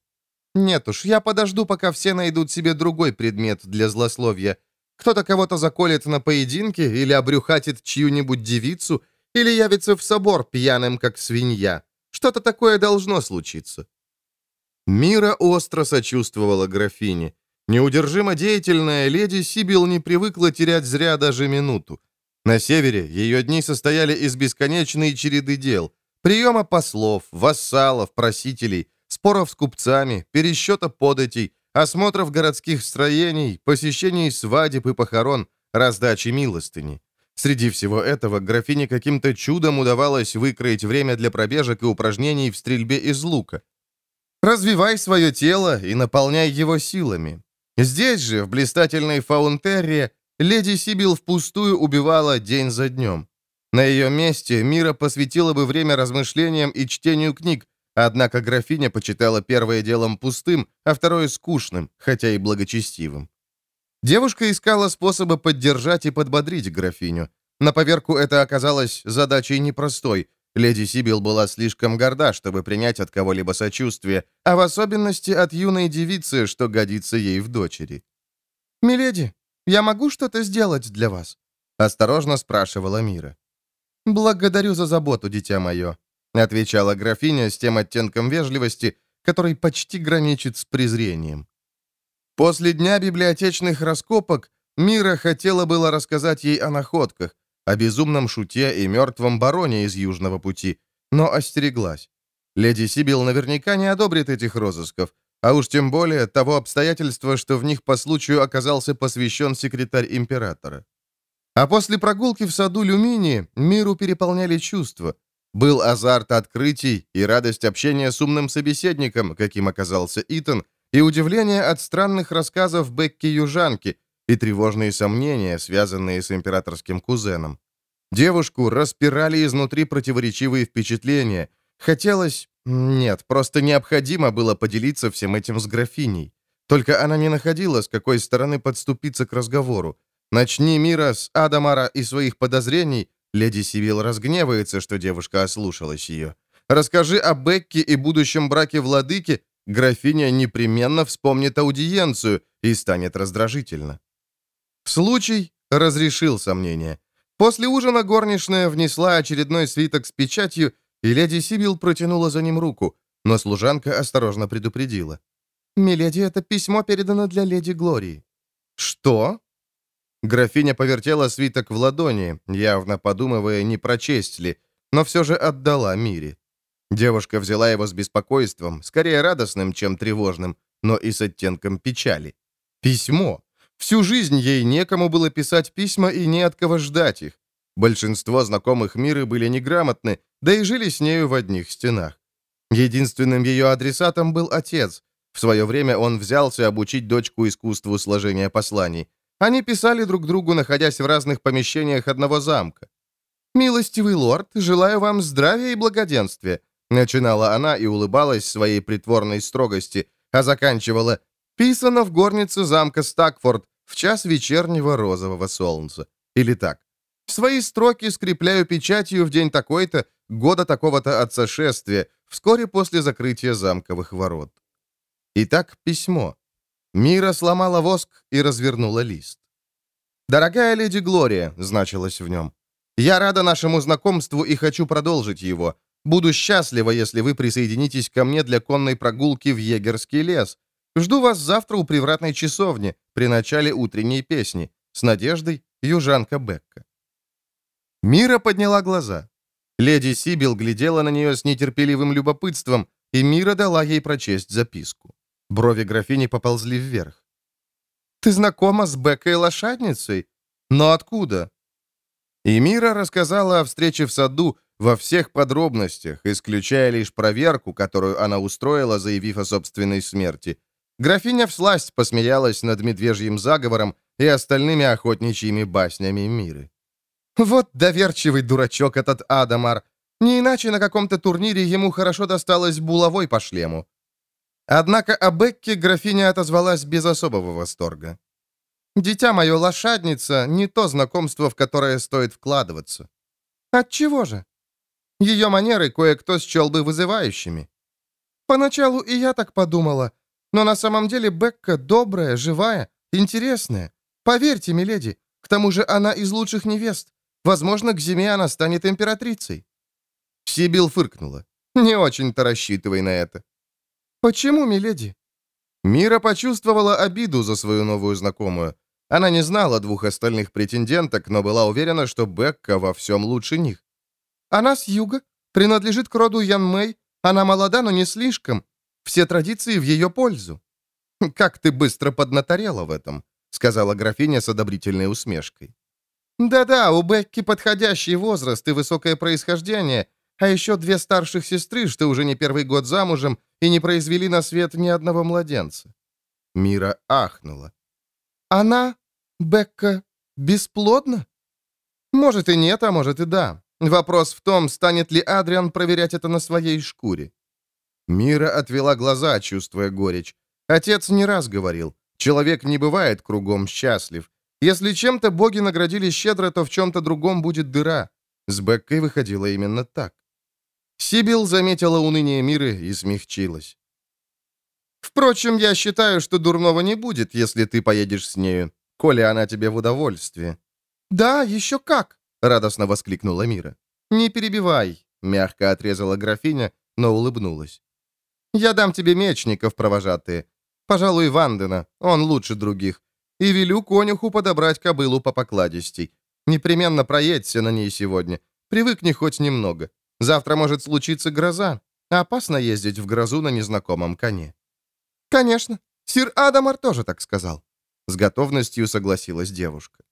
Нет уж, я подожду, пока все найдут себе другой предмет для злословия. Кто-то кого-то заколет на поединке или обрюхатит чью-нибудь девицу, или явится в собор пьяным, как свинья. Что-то такое должно случиться. Мира остро сочувствовала графине. Неудержимо деятельная леди Сибил не привыкла терять зря даже минуту. На севере ее дни состояли из бесконечной череды дел. Приема послов, вассалов, просителей, споров с купцами, пересчета податей, осмотров городских строений, посещений свадеб и похорон, раздачи милостыни. Среди всего этого графине каким-то чудом удавалось выкроить время для пробежек и упражнений в стрельбе из лука. Развивай свое тело и наполняй его силами. Здесь же, в блистательной Фаунтерре, леди Сибил впустую убивала день за днем. На ее месте Мира посвятила бы время размышлениям и чтению книг, однако графиня почитала первое делом пустым, а второе скучным, хотя и благочестивым. Девушка искала способы поддержать и подбодрить графиню. На поверку это оказалось задачей непростой. Леди Сибил была слишком горда, чтобы принять от кого-либо сочувствие, а в особенности от юной девицы, что годится ей в дочери. «Миледи, я могу что-то сделать для вас?» — осторожно спрашивала Мира. «Благодарю за заботу, дитя мое», — отвечала графиня с тем оттенком вежливости, который почти граничит с презрением. После дня библиотечных раскопок Мира хотела было рассказать ей о находках, о безумном шуте и мертвом бароне из Южного пути, но остереглась. Леди Сибил наверняка не одобрит этих розысков, а уж тем более того обстоятельства, что в них по случаю оказался посвящен секретарь императора. А после прогулки в саду Люмини миру переполняли чувства. Был азарт открытий и радость общения с умным собеседником, каким оказался Итан, и удивление от странных рассказов Бекки-южанки, и тревожные сомнения, связанные с императорским кузеном. Девушку распирали изнутри противоречивые впечатления. Хотелось... Нет, просто необходимо было поделиться всем этим с графиней. Только она не находила, с какой стороны подступиться к разговору. Начни мира с Адамара и своих подозрений, леди Сивил разгневается, что девушка ослушалась ее. Расскажи о Бекке и будущем браке владыки, графиня непременно вспомнит аудиенцию и станет раздражительно. Случай разрешил сомнения. После ужина горничная внесла очередной свиток с печатью, и леди Сибил протянула за ним руку, но служанка осторожно предупредила. «Миледи, это письмо передано для леди Глории». «Что?» Графиня повертела свиток в ладони, явно подумывая, не прочесть ли, но все же отдала Мире. Девушка взяла его с беспокойством, скорее радостным, чем тревожным, но и с оттенком печали. Письмо. Всю жизнь ей некому было писать письма и не от кого ждать их. Большинство знакомых Миры были неграмотны, да и жили с нею в одних стенах. Единственным ее адресатом был отец. В свое время он взялся обучить дочку искусству сложения посланий. Они писали друг другу, находясь в разных помещениях одного замка. «Милостивый лорд, желаю вам здравия и благоденствия», начинала она и улыбалась своей притворной строгости, а заканчивала «Писано в горнице замка Стакфорд в час вечернего розового солнца». Или так. Свои строки скрепляю печатью в день такой-то, года такого-то от сошествия, вскоре после закрытия замковых ворот. Итак, письмо. Мира сломала воск и развернула лист. «Дорогая леди Глория», — значилось в нем, — «я рада нашему знакомству и хочу продолжить его. Буду счастлива, если вы присоединитесь ко мне для конной прогулки в Егерский лес. Жду вас завтра у привратной часовни при начале утренней песни. С надеждой, южанка Бекка». Мира подняла глаза. Леди Сибил глядела на нее с нетерпеливым любопытством, и Мира дала ей прочесть записку. Брови графини поползли вверх. «Ты знакома с Беккой-лошадницей? Но откуда?» И Мира рассказала о встрече в саду во всех подробностях, исключая лишь проверку, которую она устроила, заявив о собственной смерти. Графиня всласть посмеялась над медвежьим заговором и остальными охотничьими баснями Миры. «Вот доверчивый дурачок этот Адамар. Не иначе на каком-то турнире ему хорошо досталось булавой по шлему. Однако о Бекке графиня отозвалась без особого восторга. «Дитя мое, лошадница — не то знакомство, в которое стоит вкладываться». «Отчего же?» Ее манеры кое-кто счел бы вызывающими. Поначалу и я так подумала, но на самом деле Бекка добрая, живая, интересная. Поверьте, миледи, к тому же она из лучших невест. Возможно, к зиме она станет императрицей». Сибил фыркнула. «Не очень-то рассчитывай на это. «Почему, миледи?» Мира почувствовала обиду за свою новую знакомую. Она не знала двух остальных претенденток, но была уверена, что Бекка во всем лучше них. «Она с юга, принадлежит к роду Ян Мэй. Она молода, но не слишком. Все традиции в ее пользу». (laughs) «Как ты быстро поднаторела в этом», — сказала графиня с одобрительной усмешкой. Да-да, у Бекки подходящий возраст и высокое происхождение, а еще две старших сестры, что уже не первый год замужем и не произвели на свет ни одного младенца. Мира ахнула. Она, Бекка, бесплодна? Может и нет, а может и да. Вопрос в том, станет ли Адриан проверять это на своей шкуре. Мира отвела глаза, чувствуя горечь. Отец не раз говорил, человек не бывает кругом счастлив. Если чем-то боги наградили щедро, то в чем-то другом будет дыра. С Беккой выходило именно так. Сибил заметила уныние Миры и смягчилась. «Впрочем, я считаю, что дурного не будет, если ты поедешь с нею, коли она тебе в удовольствие». «Да, еще как!» — радостно воскликнула Мира. «Не перебивай», — мягко отрезала графиня, но улыбнулась. «Я дам тебе мечников, провожатые. Пожалуй, Вандена, он лучше других. И велю конюху подобрать кобылу по покладистей. Непременно проедься на ней сегодня. Привыкни хоть немного. Завтра может случиться гроза. Опасно ездить в грозу на незнакомом коне». «Конечно. Сир Адамар тоже так сказал». С готовностью согласилась девушка.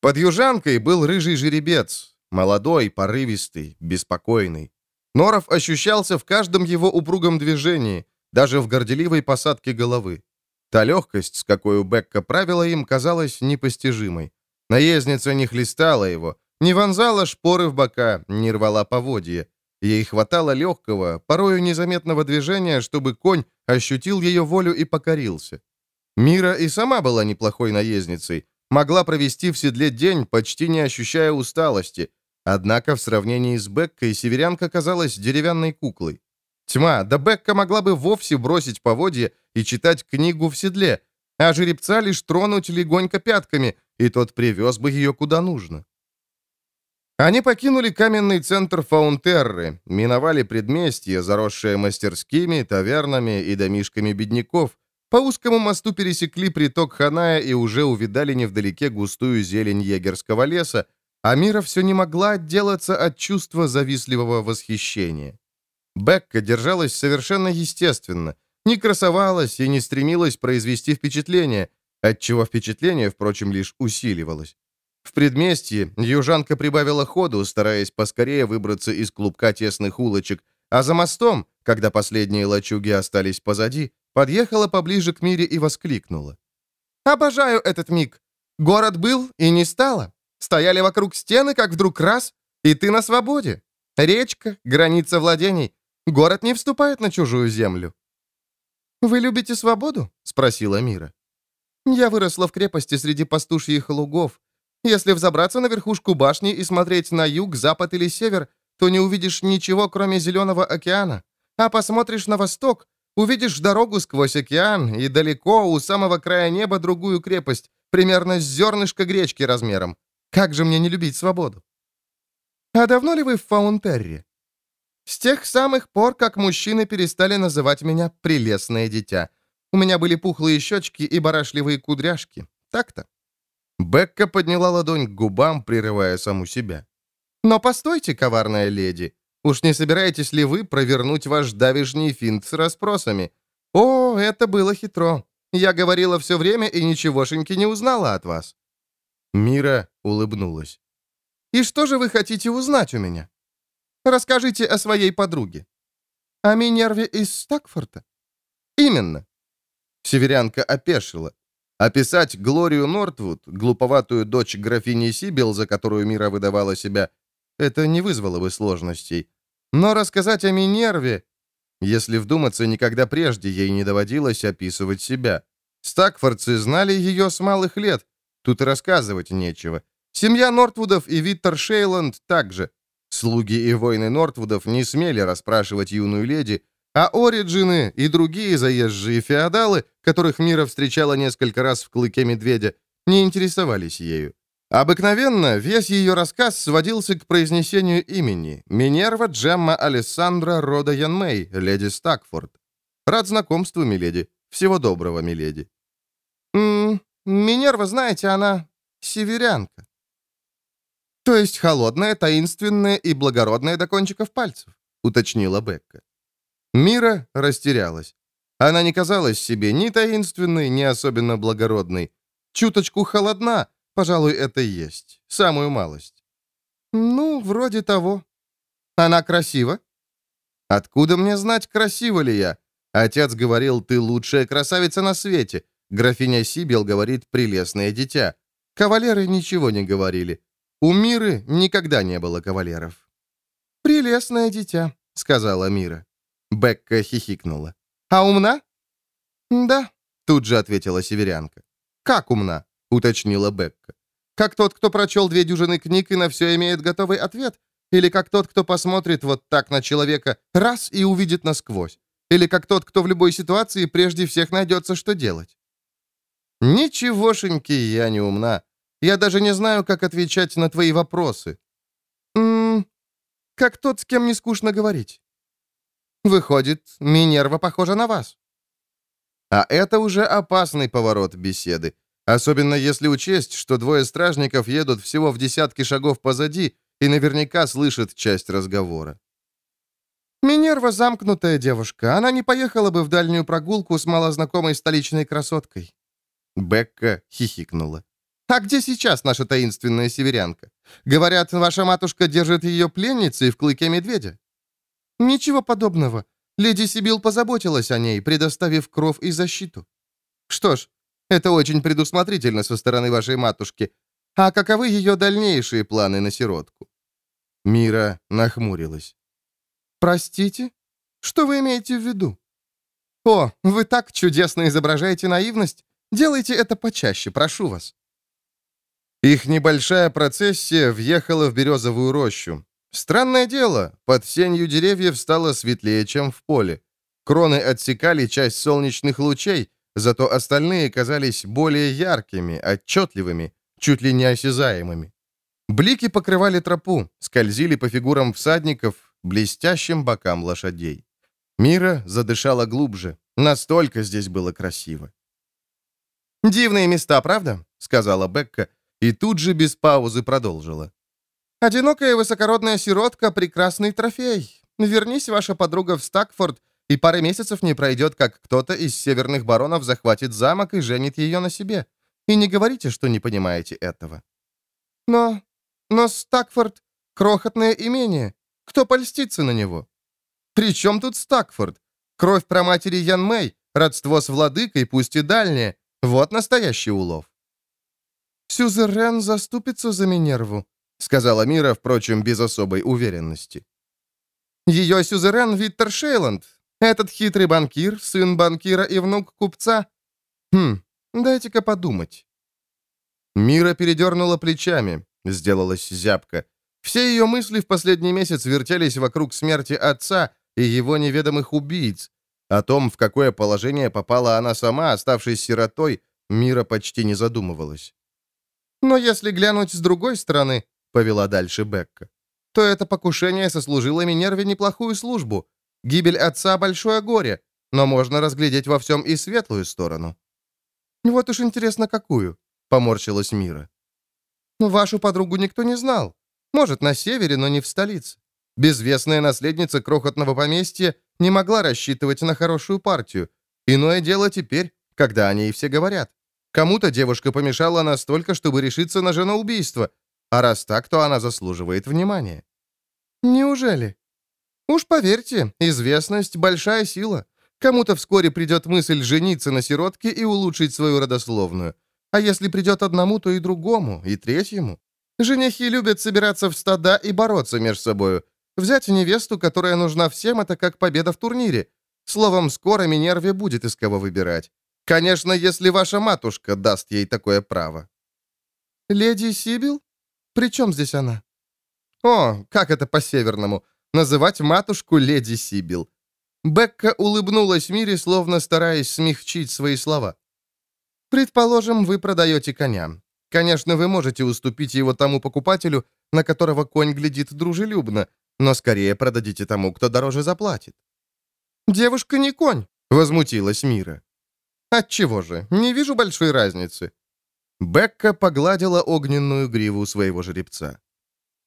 Под южанкой был рыжий жеребец, молодой, порывистый, беспокойный. Норов ощущался в каждом его упругом движении, даже в горделивой посадке головы. Та легкость, с какой у Бекка правила им, казалась непостижимой. Наездница не хлестала его, не вонзала шпоры в бока, не рвала поводья. Ей хватало легкого, порою незаметного движения, чтобы конь ощутил ее волю и покорился. Мира и сама была неплохой наездницей, могла провести в седле день, почти не ощущая усталости. Однако в сравнении с Беккой северянка казалась деревянной куклой. Тьма, да Бекка могла бы вовсе бросить поводья и читать книгу в седле, а жеребца лишь тронуть легонько пятками, и тот привез бы ее куда нужно. Они покинули каменный центр Фаунтерры, миновали предместье, заросшее мастерскими, тавернами и домишками бедняков, по узкому мосту пересекли приток Ханая и уже увидали невдалеке густую зелень егерского леса, а Мира все не могла отделаться от чувства завистливого восхищения. Бекка держалась совершенно естественно, не красовалась и не стремилась произвести впечатление, отчего впечатление, впрочем, лишь усиливалось. В предместье южанка прибавила ходу, стараясь поскорее выбраться из клубка тесных улочек, а за мостом, когда последние лачуги остались позади, подъехала поближе к Мире и воскликнула. «Обожаю этот миг! Город был и не стало. Стояли вокруг стены, как вдруг раз, и ты на свободе. Речка, граница владений. Город не вступает на чужую землю». «Вы любите свободу?» — спросила Мира. «Я выросла в крепости среди пастушьих лугов. Если взобраться на верхушку башни и смотреть на юг, запад или север, то не увидишь ничего, кроме зеленого океана. А посмотришь на восток, увидишь дорогу сквозь океан и далеко, у самого края неба, другую крепость, примерно с зернышко гречки размером. Как же мне не любить свободу? А давно ли вы в Фаунтерре? С тех самых пор, как мужчины перестали называть меня «прелестное дитя». У меня были пухлые щечки и барашливые кудряшки. Так-то. Бекка подняла ладонь к губам, прерывая саму себя. «Но постойте, коварная леди. Уж не собираетесь ли вы провернуть ваш давишний финт с расспросами? О, это было хитро. Я говорила все время и ничегошеньки не узнала от вас». Мира улыбнулась. «И что же вы хотите узнать у меня? Расскажите о своей подруге». «О Минерве из Стакфорта?» «Именно». Северянка опешила. Описать Глорию Нортвуд, глуповатую дочь графини Сибил, за которую Мира выдавала себя, это не вызвало бы сложностей. Но рассказать о Минерве... Если вдуматься, никогда прежде ей не доводилось описывать себя. Стакфордцы знали ее с малых лет. Тут и рассказывать нечего. Семья Нортвудов и Виттер Шейланд также. Слуги и воины Нортвудов не смели расспрашивать юную леди, а Ориджины и другие заезжие феодалы, которых Мира встречала несколько раз в клыке медведя, не интересовались ею. Обыкновенно весь ее рассказ сводился к произнесению имени Минерва Джемма Алессандра Рода Янмей, леди Стакфорд. Рад знакомству, миледи. Всего доброго, миледи. «М Минерва, знаете, она северянка. То есть холодная, таинственная и благородная до кончиков пальцев, уточнила Бекка. Мира растерялась. Она не казалась себе ни таинственной, ни особенно благородной. Чуточку холодна, пожалуй, это и есть. Самую малость». «Ну, вроде того». «Она красива?» «Откуда мне знать, красива ли я? Отец говорил, ты лучшая красавица на свете. Графиня Сибил говорит, прелестное дитя. Кавалеры ничего не говорили. У Миры никогда не было кавалеров». «Прелестное дитя», — сказала Мира. Бекка хихикнула. «А умна?» «Да», — тут же ответила северянка. «Как умна?» — уточнила Бекка. «Как тот, кто прочел две дюжины книг и на все имеет готовый ответ? Или как тот, кто посмотрит вот так на человека раз и увидит насквозь? Или как тот, кто в любой ситуации прежде всех найдется, что делать?» «Ничегошеньки я не умна. Я даже не знаю, как отвечать на твои вопросы». «Ммм, как тот, с кем не скучно говорить». «Выходит, Минерва похожа на вас». А это уже опасный поворот беседы. Особенно если учесть, что двое стражников едут всего в десятки шагов позади и наверняка слышат часть разговора. Минерва замкнутая девушка. Она не поехала бы в дальнюю прогулку с малознакомой столичной красоткой. Бекка хихикнула. «А где сейчас наша таинственная северянка? Говорят, ваша матушка держит ее пленницей в клыке медведя». «Ничего подобного. Леди Сибил позаботилась о ней, предоставив кров и защиту». «Что ж, это очень предусмотрительно со стороны вашей матушки. А каковы ее дальнейшие планы на сиротку?» Мира нахмурилась. «Простите? Что вы имеете в виду?» «О, вы так чудесно изображаете наивность. Делайте это почаще, прошу вас». Их небольшая процессия въехала в березовую рощу. Странное дело, под сенью деревьев стало светлее, чем в поле. Кроны отсекали часть солнечных лучей, зато остальные казались более яркими, отчетливыми, чуть ли не осязаемыми. Блики покрывали тропу, скользили по фигурам всадников, блестящим бокам лошадей. Мира задышала глубже. Настолько здесь было красиво. «Дивные места, правда?» — сказала Бекка, и тут же без паузы продолжила. «Одинокая высокородная сиротка — прекрасный трофей. Вернись, ваша подруга, в Стакфорд, и пары месяцев не пройдет, как кто-то из северных баронов захватит замок и женит ее на себе. И не говорите, что не понимаете этого». «Но... но Стакфорд — крохотное имение. Кто польстится на него?» «При чем тут Стакфорд? Кровь про матери Ян Мэй, родство с владыкой, пусть и дальнее, вот настоящий улов. «Сюзерен заступится за Минерву», — сказала Мира, впрочем, без особой уверенности. «Ее сюзерен Виттер Шейланд. Этот хитрый банкир, сын банкира и внук купца. Хм, дайте-ка подумать». Мира передернула плечами, сделалась зябко. Все ее мысли в последний месяц вертелись вокруг смерти отца и его неведомых убийц, о том, в какое положение попала она сама, оставшись сиротой, Мира почти не задумывалась. «Но если глянуть с другой стороны», — повела дальше Бекка, «то это покушение сослужило Минерве неплохую службу. Гибель отца — большое горе, но можно разглядеть во всем и светлую сторону». «Вот уж интересно, какую», — поморщилась Мира. «Вашу подругу никто не знал. Может, на севере, но не в столице. Безвестная наследница крохотного поместья не могла рассчитывать на хорошую партию. Иное дело теперь, когда о ней все говорят. Кому-то девушка помешала настолько, чтобы решиться на женоубийство, а раз так, то она заслуживает внимания. Неужели? Уж поверьте, известность — большая сила. Кому-то вскоре придет мысль жениться на сиротке и улучшить свою родословную. А если придет одному, то и другому, и третьему. Женихи любят собираться в стада и бороться между собою, Взять невесту, которая нужна всем, это как победа в турнире. Словом, скоро Минерве будет из кого выбирать. Конечно, если ваша матушка даст ей такое право». «Леди Сибил? При чем здесь она?» «О, как это по-северному. Называть матушку леди Сибил». Бекка улыбнулась Мире, словно стараясь смягчить свои слова. «Предположим, вы продаете коня. Конечно, вы можете уступить его тому покупателю, на которого конь глядит дружелюбно, но скорее продадите тому, кто дороже заплатит». «Девушка не конь», — возмутилась Мира. «Отчего же? Не вижу большой разницы». Бекка погладила огненную гриву своего жеребца.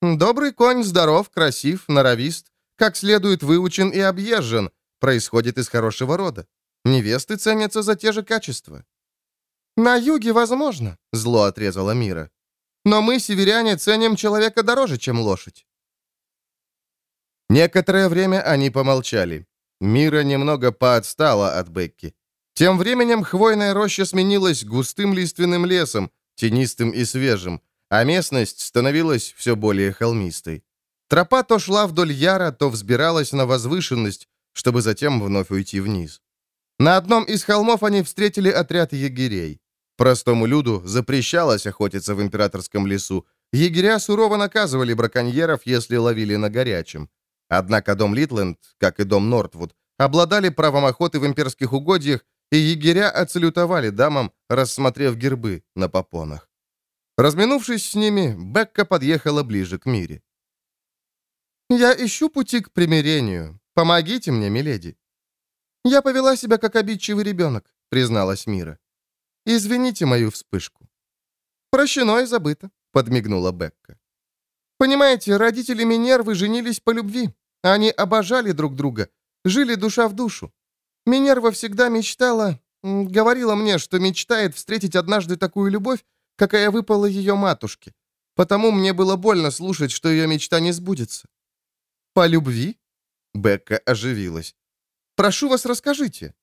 «Добрый конь здоров, красив, норовист, как следует выучен и объезжен, происходит из хорошего рода. Невесты ценятся за те же качества». «На юге возможно», — зло отрезала Мира. Но мы, северяне, ценим человека дороже, чем лошадь». Некоторое время они помолчали. Мира немного поотстала от Бекки. Тем временем хвойная роща сменилась густым лиственным лесом, тенистым и свежим, а местность становилась все более холмистой. Тропа то шла вдоль яра, то взбиралась на возвышенность, чтобы затем вновь уйти вниз. На одном из холмов они встретили отряд егерей. Простому люду запрещалось охотиться в императорском лесу. Егеря сурово наказывали браконьеров, если ловили на горячем. Однако дом Литленд, как и дом Нортвуд, обладали правом охоты в имперских угодьях, и егеря отсалютовали дамам, рассмотрев гербы на попонах. Разминувшись с ними, Бекка подъехала ближе к Мире. «Я ищу пути к примирению. Помогите мне, миледи». «Я повела себя как обидчивый ребенок», — призналась Мира. «Извините мою вспышку». «Прощено и забыто», — подмигнула Бекка. «Понимаете, родители Минервы женились по любви. Они обожали друг друга, жили душа в душу. Минерва всегда мечтала, говорила мне, что мечтает встретить однажды такую любовь, какая выпала ее матушке. Потому мне было больно слушать, что ее мечта не сбудется. «По любви?» Бекка оживилась. «Прошу вас, расскажите».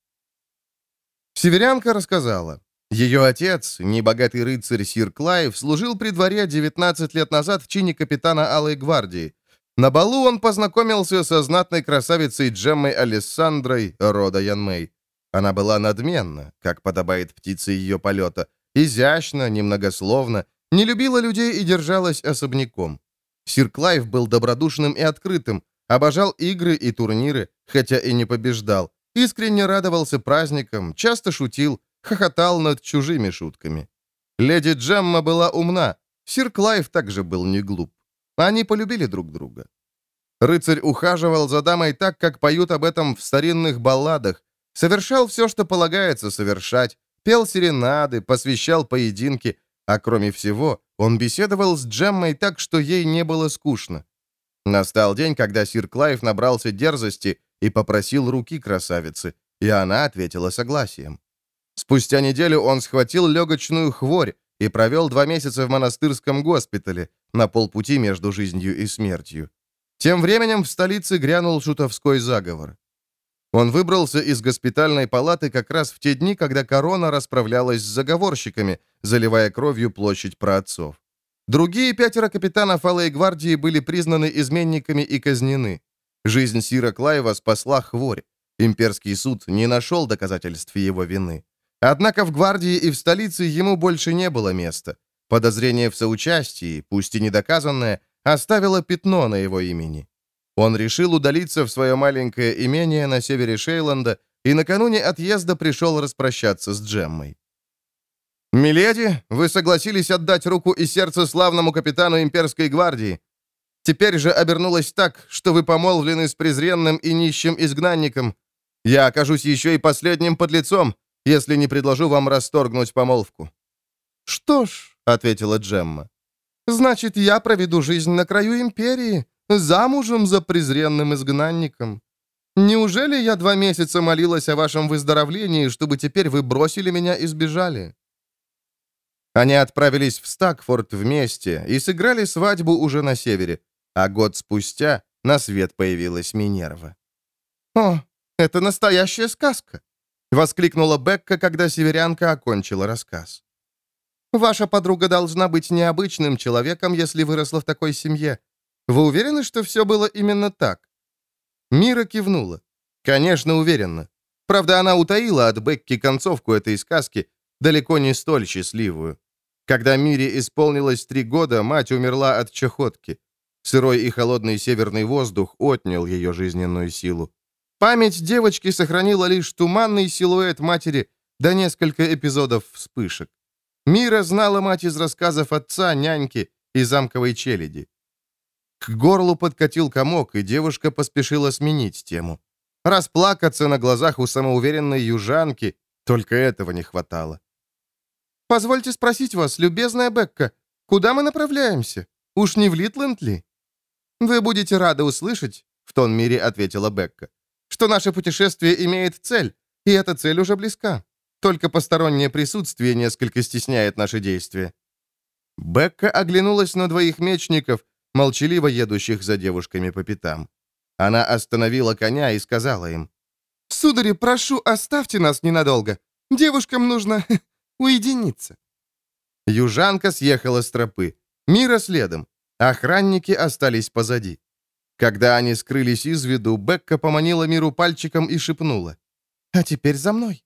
Северянка рассказала. Ее отец, небогатый рыцарь Сир Клайв, служил при дворе 19 лет назад в чине капитана Алой гвардии. На балу он познакомился со знатной красавицей Джеммой Алессандрой, рода Янмэй. Она была надменна, как подобает птице ее полета, изящна, немногословна, не любила людей и держалась особняком. Сир Клайв был добродушным и открытым, обожал игры и турниры, хотя и не побеждал, искренне радовался праздникам, часто шутил, хохотал над чужими шутками. Леди Джемма была умна, сир Клайв также был не глуп. Они полюбили друг друга. Рыцарь ухаживал за дамой так, как поют об этом в старинных балладах, совершал все, что полагается совершать, пел серенады, посвящал поединки, а кроме всего, он беседовал с Джеммой так, что ей не было скучно. Настал день, когда сир Клайв набрался дерзости и попросил руки красавицы, и она ответила согласием. Спустя неделю он схватил легочную хворь и провел два месяца в монастырском госпитале, на полпути между жизнью и смертью. Тем временем в столице грянул шутовской заговор. Он выбрался из госпитальной палаты как раз в те дни, когда корона расправлялась с заговорщиками, заливая кровью площадь праотцов. Другие пятеро капитанов Алой гвардии были признаны изменниками и казнены. Жизнь Сира Клайва спасла хворь. Имперский суд не нашел доказательств его вины. Однако в гвардии и в столице ему больше не было места. Подозрение в соучастии, пусть и недоказанное, оставило пятно на его имени. Он решил удалиться в свое маленькое имение на севере Шейланда и накануне отъезда пришел распрощаться с Джеммой. «Миледи, вы согласились отдать руку и сердце славному капитану имперской гвардии. Теперь же обернулось так, что вы помолвлены с презренным и нищим изгнанником. Я окажусь еще и последним подлецом, если не предложу вам расторгнуть помолвку». «Что ж», — ответила Джемма, — «значит, я проведу жизнь на краю империи, замужем за презренным изгнанником. Неужели я два месяца молилась о вашем выздоровлении, чтобы теперь вы бросили меня и сбежали?» Они отправились в Стакфорд вместе и сыграли свадьбу уже на севере, а год спустя на свет появилась Минерва. «О, это настоящая сказка!» — воскликнула Бекка, когда северянка окончила рассказ. «Ваша подруга должна быть необычным человеком, если выросла в такой семье. Вы уверены, что все было именно так?» Мира кивнула. «Конечно, уверена. Правда, она утаила от Бекки концовку этой сказки, далеко не столь счастливую. Когда Мире исполнилось три года, мать умерла от чахотки. Сырой и холодный северный воздух отнял ее жизненную силу. Память девочки сохранила лишь туманный силуэт матери да несколько эпизодов вспышек. Мира знала мать из рассказов отца, няньки и замковой челяди. К горлу подкатил комок, и девушка поспешила сменить тему. Расплакаться на глазах у самоуверенной южанки, только этого не хватало. «Позвольте спросить вас, любезная Бекка, куда мы направляемся? Уж не в Литленд ли?» «Вы будете рады услышать», — в тон мире ответила Бекка, «что наше путешествие имеет цель, и эта цель уже близка. Только постороннее присутствие несколько стесняет наши действия». Бекка оглянулась на двоих мечников, молчаливо едущих за девушками по пятам. Она остановила коня и сказала им, «Судари, прошу, оставьте нас ненадолго. Девушкам нужно (laughs) уединиться». Южанка съехала с тропы. Мира следом. Охранники остались позади. Когда они скрылись из виду, Бекка поманила Миру пальчиком и шепнула. «А теперь за мной».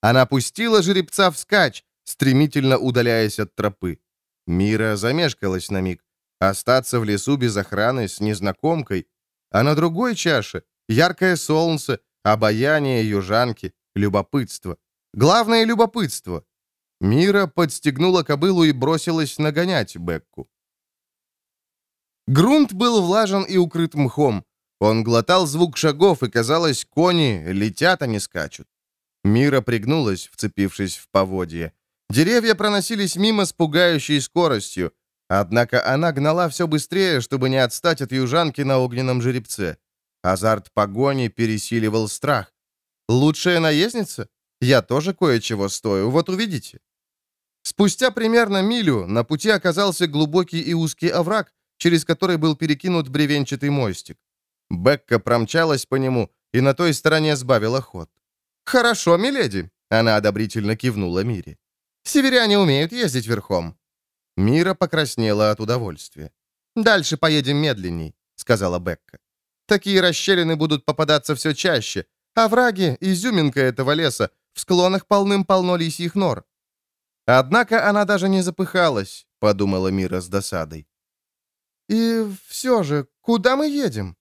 Она пустила жеребца вскачь, стремительно удаляясь от тропы. Мира замешкалась на миг. Остаться в лесу без охраны с незнакомкой. А на другой чаше — яркое солнце, обаяние южанки, любопытство. Главное — любопытство. Мира подстегнула кобылу и бросилась нагонять Бекку. Грунт был влажен и укрыт мхом. Он глотал звук шагов, и, казалось, кони летят, а не скачут. Мира пригнулась, вцепившись в поводье. Деревья проносились мимо с пугающей скоростью, однако она гнала все быстрее, чтобы не отстать от южанки на огненном жеребце. Азарт погони пересиливал страх. «Лучшая наездница? Я тоже кое-чего стою, вот увидите». Спустя примерно милю на пути оказался глубокий и узкий овраг, через который был перекинут бревенчатый мостик. Бекка промчалась по нему и на той стороне сбавила ход. «Хорошо, миледи», — она одобрительно кивнула Мире. «Северяне умеют ездить верхом». Мира покраснела от удовольствия. «Дальше поедем медленней», — сказала Бекка. «Такие расщелины будут попадаться все чаще, а враги — изюминка этого леса, в склонах полным-полно лисьих нор. Однако она даже не запыхалась, подумала Мира с досадой. «И все же, куда мы едем?»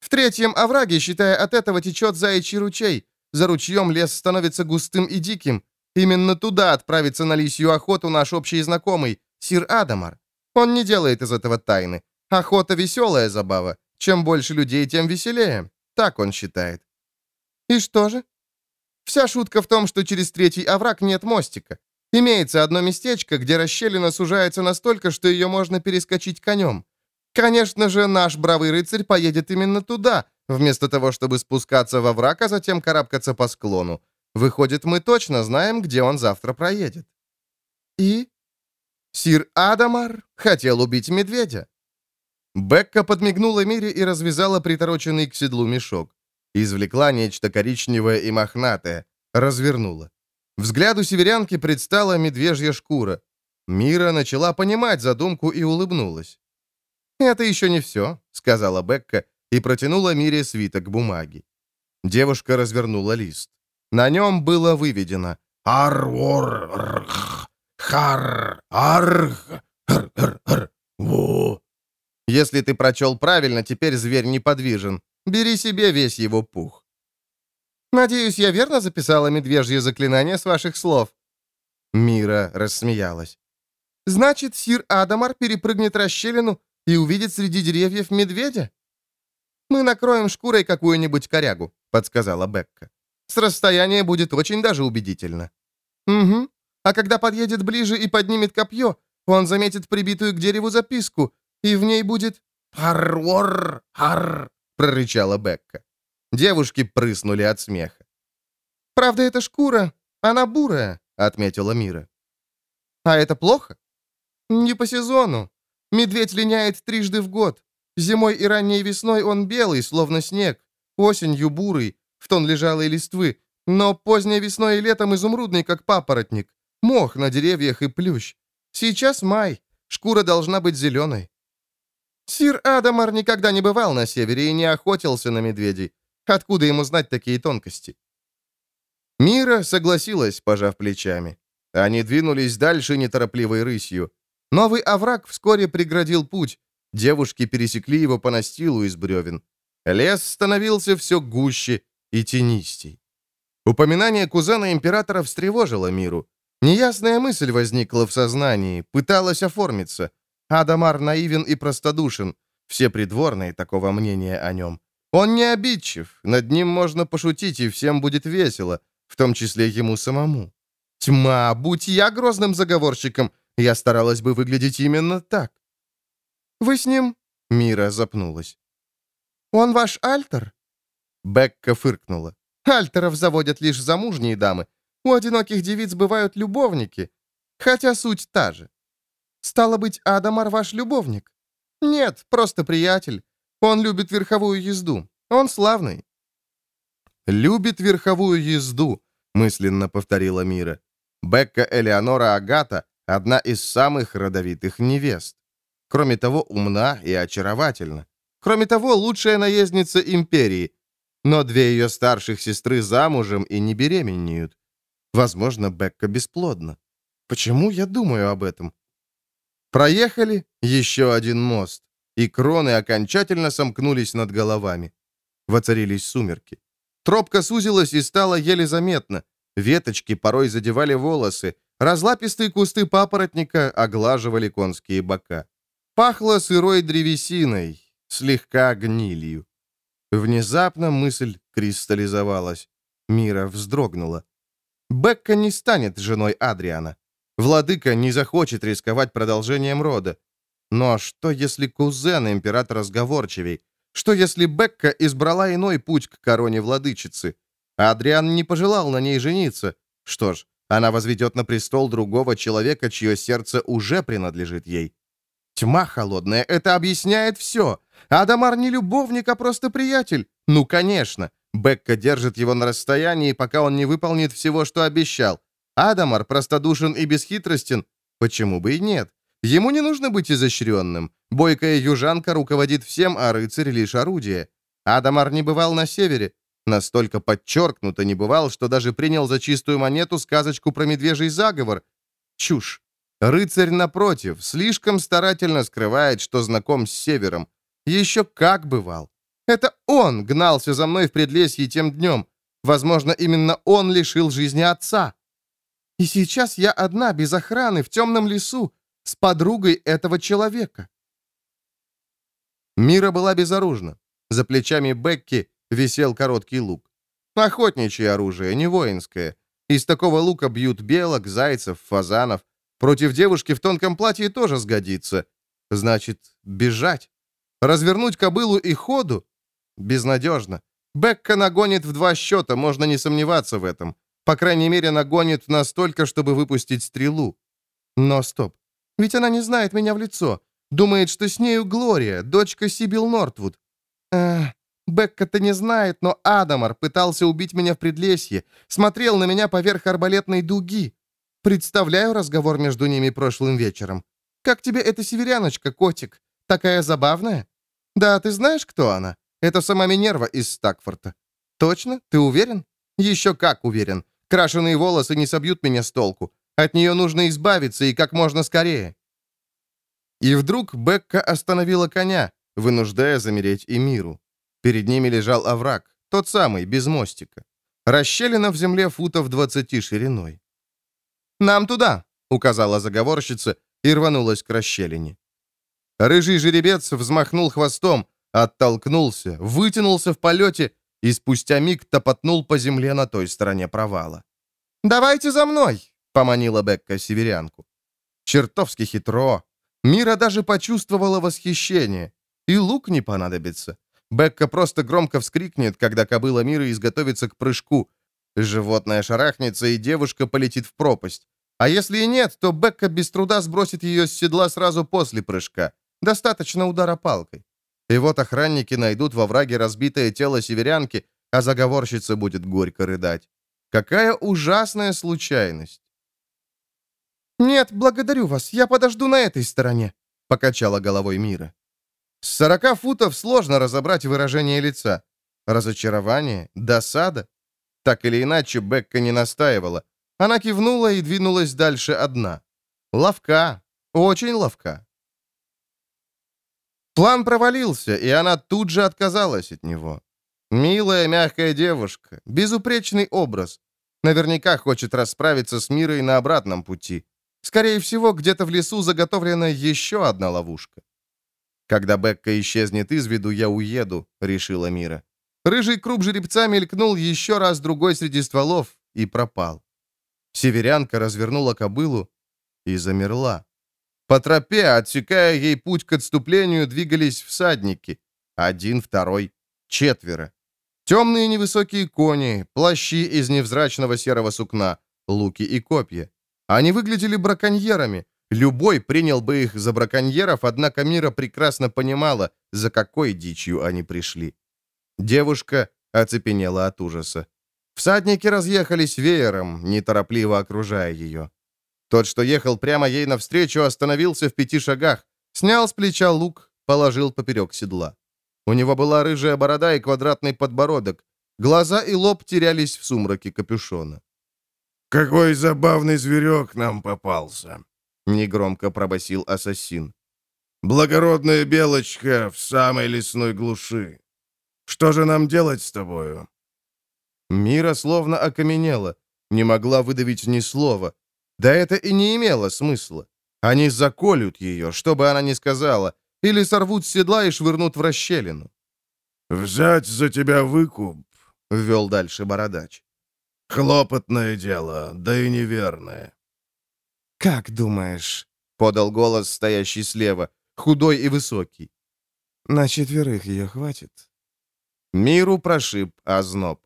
«В третьем овраге, считая от этого, течет заячий ручей. За ручьем лес становится густым и диким. Именно туда отправится на лисью охоту наш общий знакомый, сир Адамар. Он не делает из этого тайны. Охота — веселая забава. Чем больше людей, тем веселее. Так он считает». «И что же?» «Вся шутка в том, что через третий овраг нет мостика. Имеется одно местечко, где расщелина сужается настолько, что ее можно перескочить конем. Конечно же, наш бравый рыцарь поедет именно туда, вместо того, чтобы спускаться во враг, а затем карабкаться по склону. Выходит, мы точно знаем, где он завтра проедет. И? Сир Адамар хотел убить медведя. Бекка подмигнула Мире и развязала притороченный к седлу мешок. Извлекла нечто коричневое и мохнатое. Развернула. Взгляду северянки предстала медвежья шкура. Мира начала понимать задумку и улыбнулась. «Это еще не все», — сказала Бекка и протянула Мире свиток бумаги. Девушка развернула лист. На нем было выведено «Ар-вор, хар, арх, во». Если ты прочел правильно, теперь зверь неподвижен. Бери себе весь его пух. Надеюсь, я верно записала медвежье заклинание с ваших слов?» Мира рассмеялась. «Значит, сир Адамар перепрыгнет расщелину и увидит среди деревьев медведя?» «Мы накроем шкурой какую-нибудь корягу», — подсказала Бекка. «С расстояния будет очень даже убедительно». «Угу. А когда подъедет ближе и поднимет копье, он заметит прибитую к дереву записку, и в ней будет «Ар-вор-ар», — прорычала Бекка. Девушки прыснули от смеха. «Правда, это шкура, она бурая», — отметила Мира. «А это плохо?» «Не по сезону. Медведь линяет трижды в год. Зимой и ранней весной он белый, словно снег. Осенью бурый, в тон лежалой листвы. Но поздней весной и летом изумрудный, как папоротник. Мох на деревьях и плющ. Сейчас май. Шкура должна быть зеленой. Сир Адамар никогда не бывал на севере и не охотился на медведей. Откуда ему знать такие тонкости? Мира согласилась, пожав плечами. Они двинулись дальше неторопливой рысью. Новый овраг вскоре преградил путь. Девушки пересекли его по настилу из бревен. Лес становился все гуще и тенистей. Упоминание кузена императора встревожило миру. Неясная мысль возникла в сознании, пыталась оформиться. Адамар наивен и простодушен. Все придворные такого мнения о нем. Он не обидчив, над ним можно пошутить, и всем будет весело, в том числе ему самому. Тьма, будь я грозным заговорщиком, я старалась бы выглядеть именно так. «Вы с ним...» — Мира запнулась. «Он ваш альтер?» Бекка фыркнула. «Альтеров заводят лишь замужние дамы. У одиноких девиц бывают любовники, хотя суть та же». Стало быть, Адамар ваш любовник?» «Нет, просто приятель. Он любит верховую езду. Он славный». «Любит верховую езду», — мысленно повторила Мира. Бекка Элеонора Агата — одна из самых родовитых невест. Кроме того, умна и очаровательна. Кроме того, лучшая наездница империи. Но две ее старших сестры замужем и не беременеют. Возможно, Бекка бесплодна. Почему я думаю об этом? Проехали еще один мост, и кроны окончательно сомкнулись над головами. Воцарились сумерки. Тропка сузилась и стала еле заметна. Веточки порой задевали волосы, разлапистые кусты папоротника оглаживали конские бока. Пахло сырой древесиной, слегка гнилью. Внезапно мысль кристаллизовалась. Мира вздрогнула. Бекка не станет женой Адриана. Владыка не захочет рисковать продолжением рода. Но что, если кузен императора сговорчивей? Что, если Бекка избрала иной путь к короне владычицы? Адриан не пожелал на ней жениться. Что ж, она возведет на престол другого человека, чье сердце уже принадлежит ей. Тьма холодная, это объясняет все. Адамар не любовник, а просто приятель. Ну, конечно. Бекка держит его на расстоянии, пока он не выполнит всего, что обещал. Адамар простодушен и бесхитростен. Почему бы и нет? Ему не нужно быть изощренным. Бойкая южанка руководит всем, а рыцарь лишь орудие. Адамар не бывал на севере. Настолько подчеркнуто не бывал, что даже принял за чистую монету сказочку про медвежий заговор. Чушь. Рыцарь, напротив, слишком старательно скрывает, что знаком с севером. Еще как бывал. Это он гнался за мной в предлесье тем днем. Возможно, именно он лишил жизни отца. И сейчас я одна, без охраны, в темном лесу, с подругой этого человека. Мира была безоружна. За плечами Бекки висел короткий лук. Охотничье оружие, не воинское. Из такого лука бьют белок, зайцев, фазанов. Против девушки в тонком платье тоже сгодится. Значит, бежать. Развернуть кобылу и ходу? Безнадежно. Бекка нагонит в два счета, можно не сомневаться в этом. По крайней мере, нагонит настолько, чтобы выпустить стрелу. Но стоп. Ведь она не знает меня в лицо. Думает, что с нею Глория, дочка Сибил Нортвуд. Эх, Бекка-то не знает, но Адамар пытался убить меня в предлесье, смотрел на меня поверх арбалетной дуги. Представляю разговор между ними прошлым вечером. Как тебе эта северяночка, котик? Такая забавная? Да, ты знаешь, кто она? Это сама Минерва из Стакфорта. Точно? Ты уверен? Еще как уверен. Крашеные волосы не собьют меня с толку. От нее нужно избавиться и как можно скорее. И вдруг Бекка остановила коня, вынуждая замереть и миру. Перед ними лежал овраг, тот самый, без мостика. Расщелина в земле футов 20 шириной. «Нам туда!» — указала заговорщица и рванулась к расщелине. Рыжий жеребец взмахнул хвостом, оттолкнулся, вытянулся в полете и спустя миг топотнул по земле на той стороне провала. «Давайте за мной!» — поманила Бекка северянку. Чертовски хитро. Мира даже почувствовала восхищение. И лук не понадобится. Бекка просто громко вскрикнет, когда кобыла мира изготовится к прыжку. Животное шарахнется, и девушка полетит в пропасть. А если и нет, то Бекка без труда сбросит ее с седла сразу после прыжка. Достаточно удара палкой. И вот охранники найдут во враге разбитое тело северянки, а заговорщица будет горько рыдать. Какая ужасная случайность. «Нет, благодарю вас, я подожду на этой стороне», — покачала головой Мира. С сорока футов сложно разобрать выражение лица. Разочарование? Досада? Так или иначе, Бекка не настаивала. Она кивнула и двинулась дальше одна. Ловка. Очень ловка. План провалился, и она тут же отказалась от него. Милая, мягкая девушка, безупречный образ. Наверняка хочет расправиться с мирой на обратном пути. Скорее всего, где-то в лесу заготовлена еще одна ловушка. «Когда Бекка исчезнет из виду, я уеду», — решила Мира. Рыжий круп жеребца мелькнул еще раз другой среди стволов и пропал. Северянка развернула кобылу и замерла. По тропе, отсекая ей путь к отступлению, двигались всадники. Один, второй, четверо. Темные невысокие кони, плащи из невзрачного серого сукна, луки и копья. Они выглядели браконьерами, Любой принял бы их за браконьеров, однако Мира прекрасно понимала, за какой дичью они пришли. Девушка оцепенела от ужаса. Всадники разъехались веером, неторопливо окружая ее. Тот, что ехал прямо ей навстречу, остановился в пяти шагах, снял с плеча лук, положил поперек седла. У него была рыжая борода и квадратный подбородок. Глаза и лоб терялись в сумраке капюшона. «Какой забавный зверек нам попался!» — негромко пробасил ассасин. «Благородная белочка в самой лесной глуши. Что же нам делать с тобою?» Мира словно окаменела, не могла выдавить ни слова. Да это и не имело смысла. Они заколют ее, что бы она ни сказала, или сорвут с седла и швырнут в расщелину. «Взять за тебя выкуп», — ввел дальше бородач. «Хлопотное дело, да и неверное». «Как думаешь?» — подал голос, стоящий слева, худой и высокий. «На четверых ее хватит?» Миру прошиб озноб.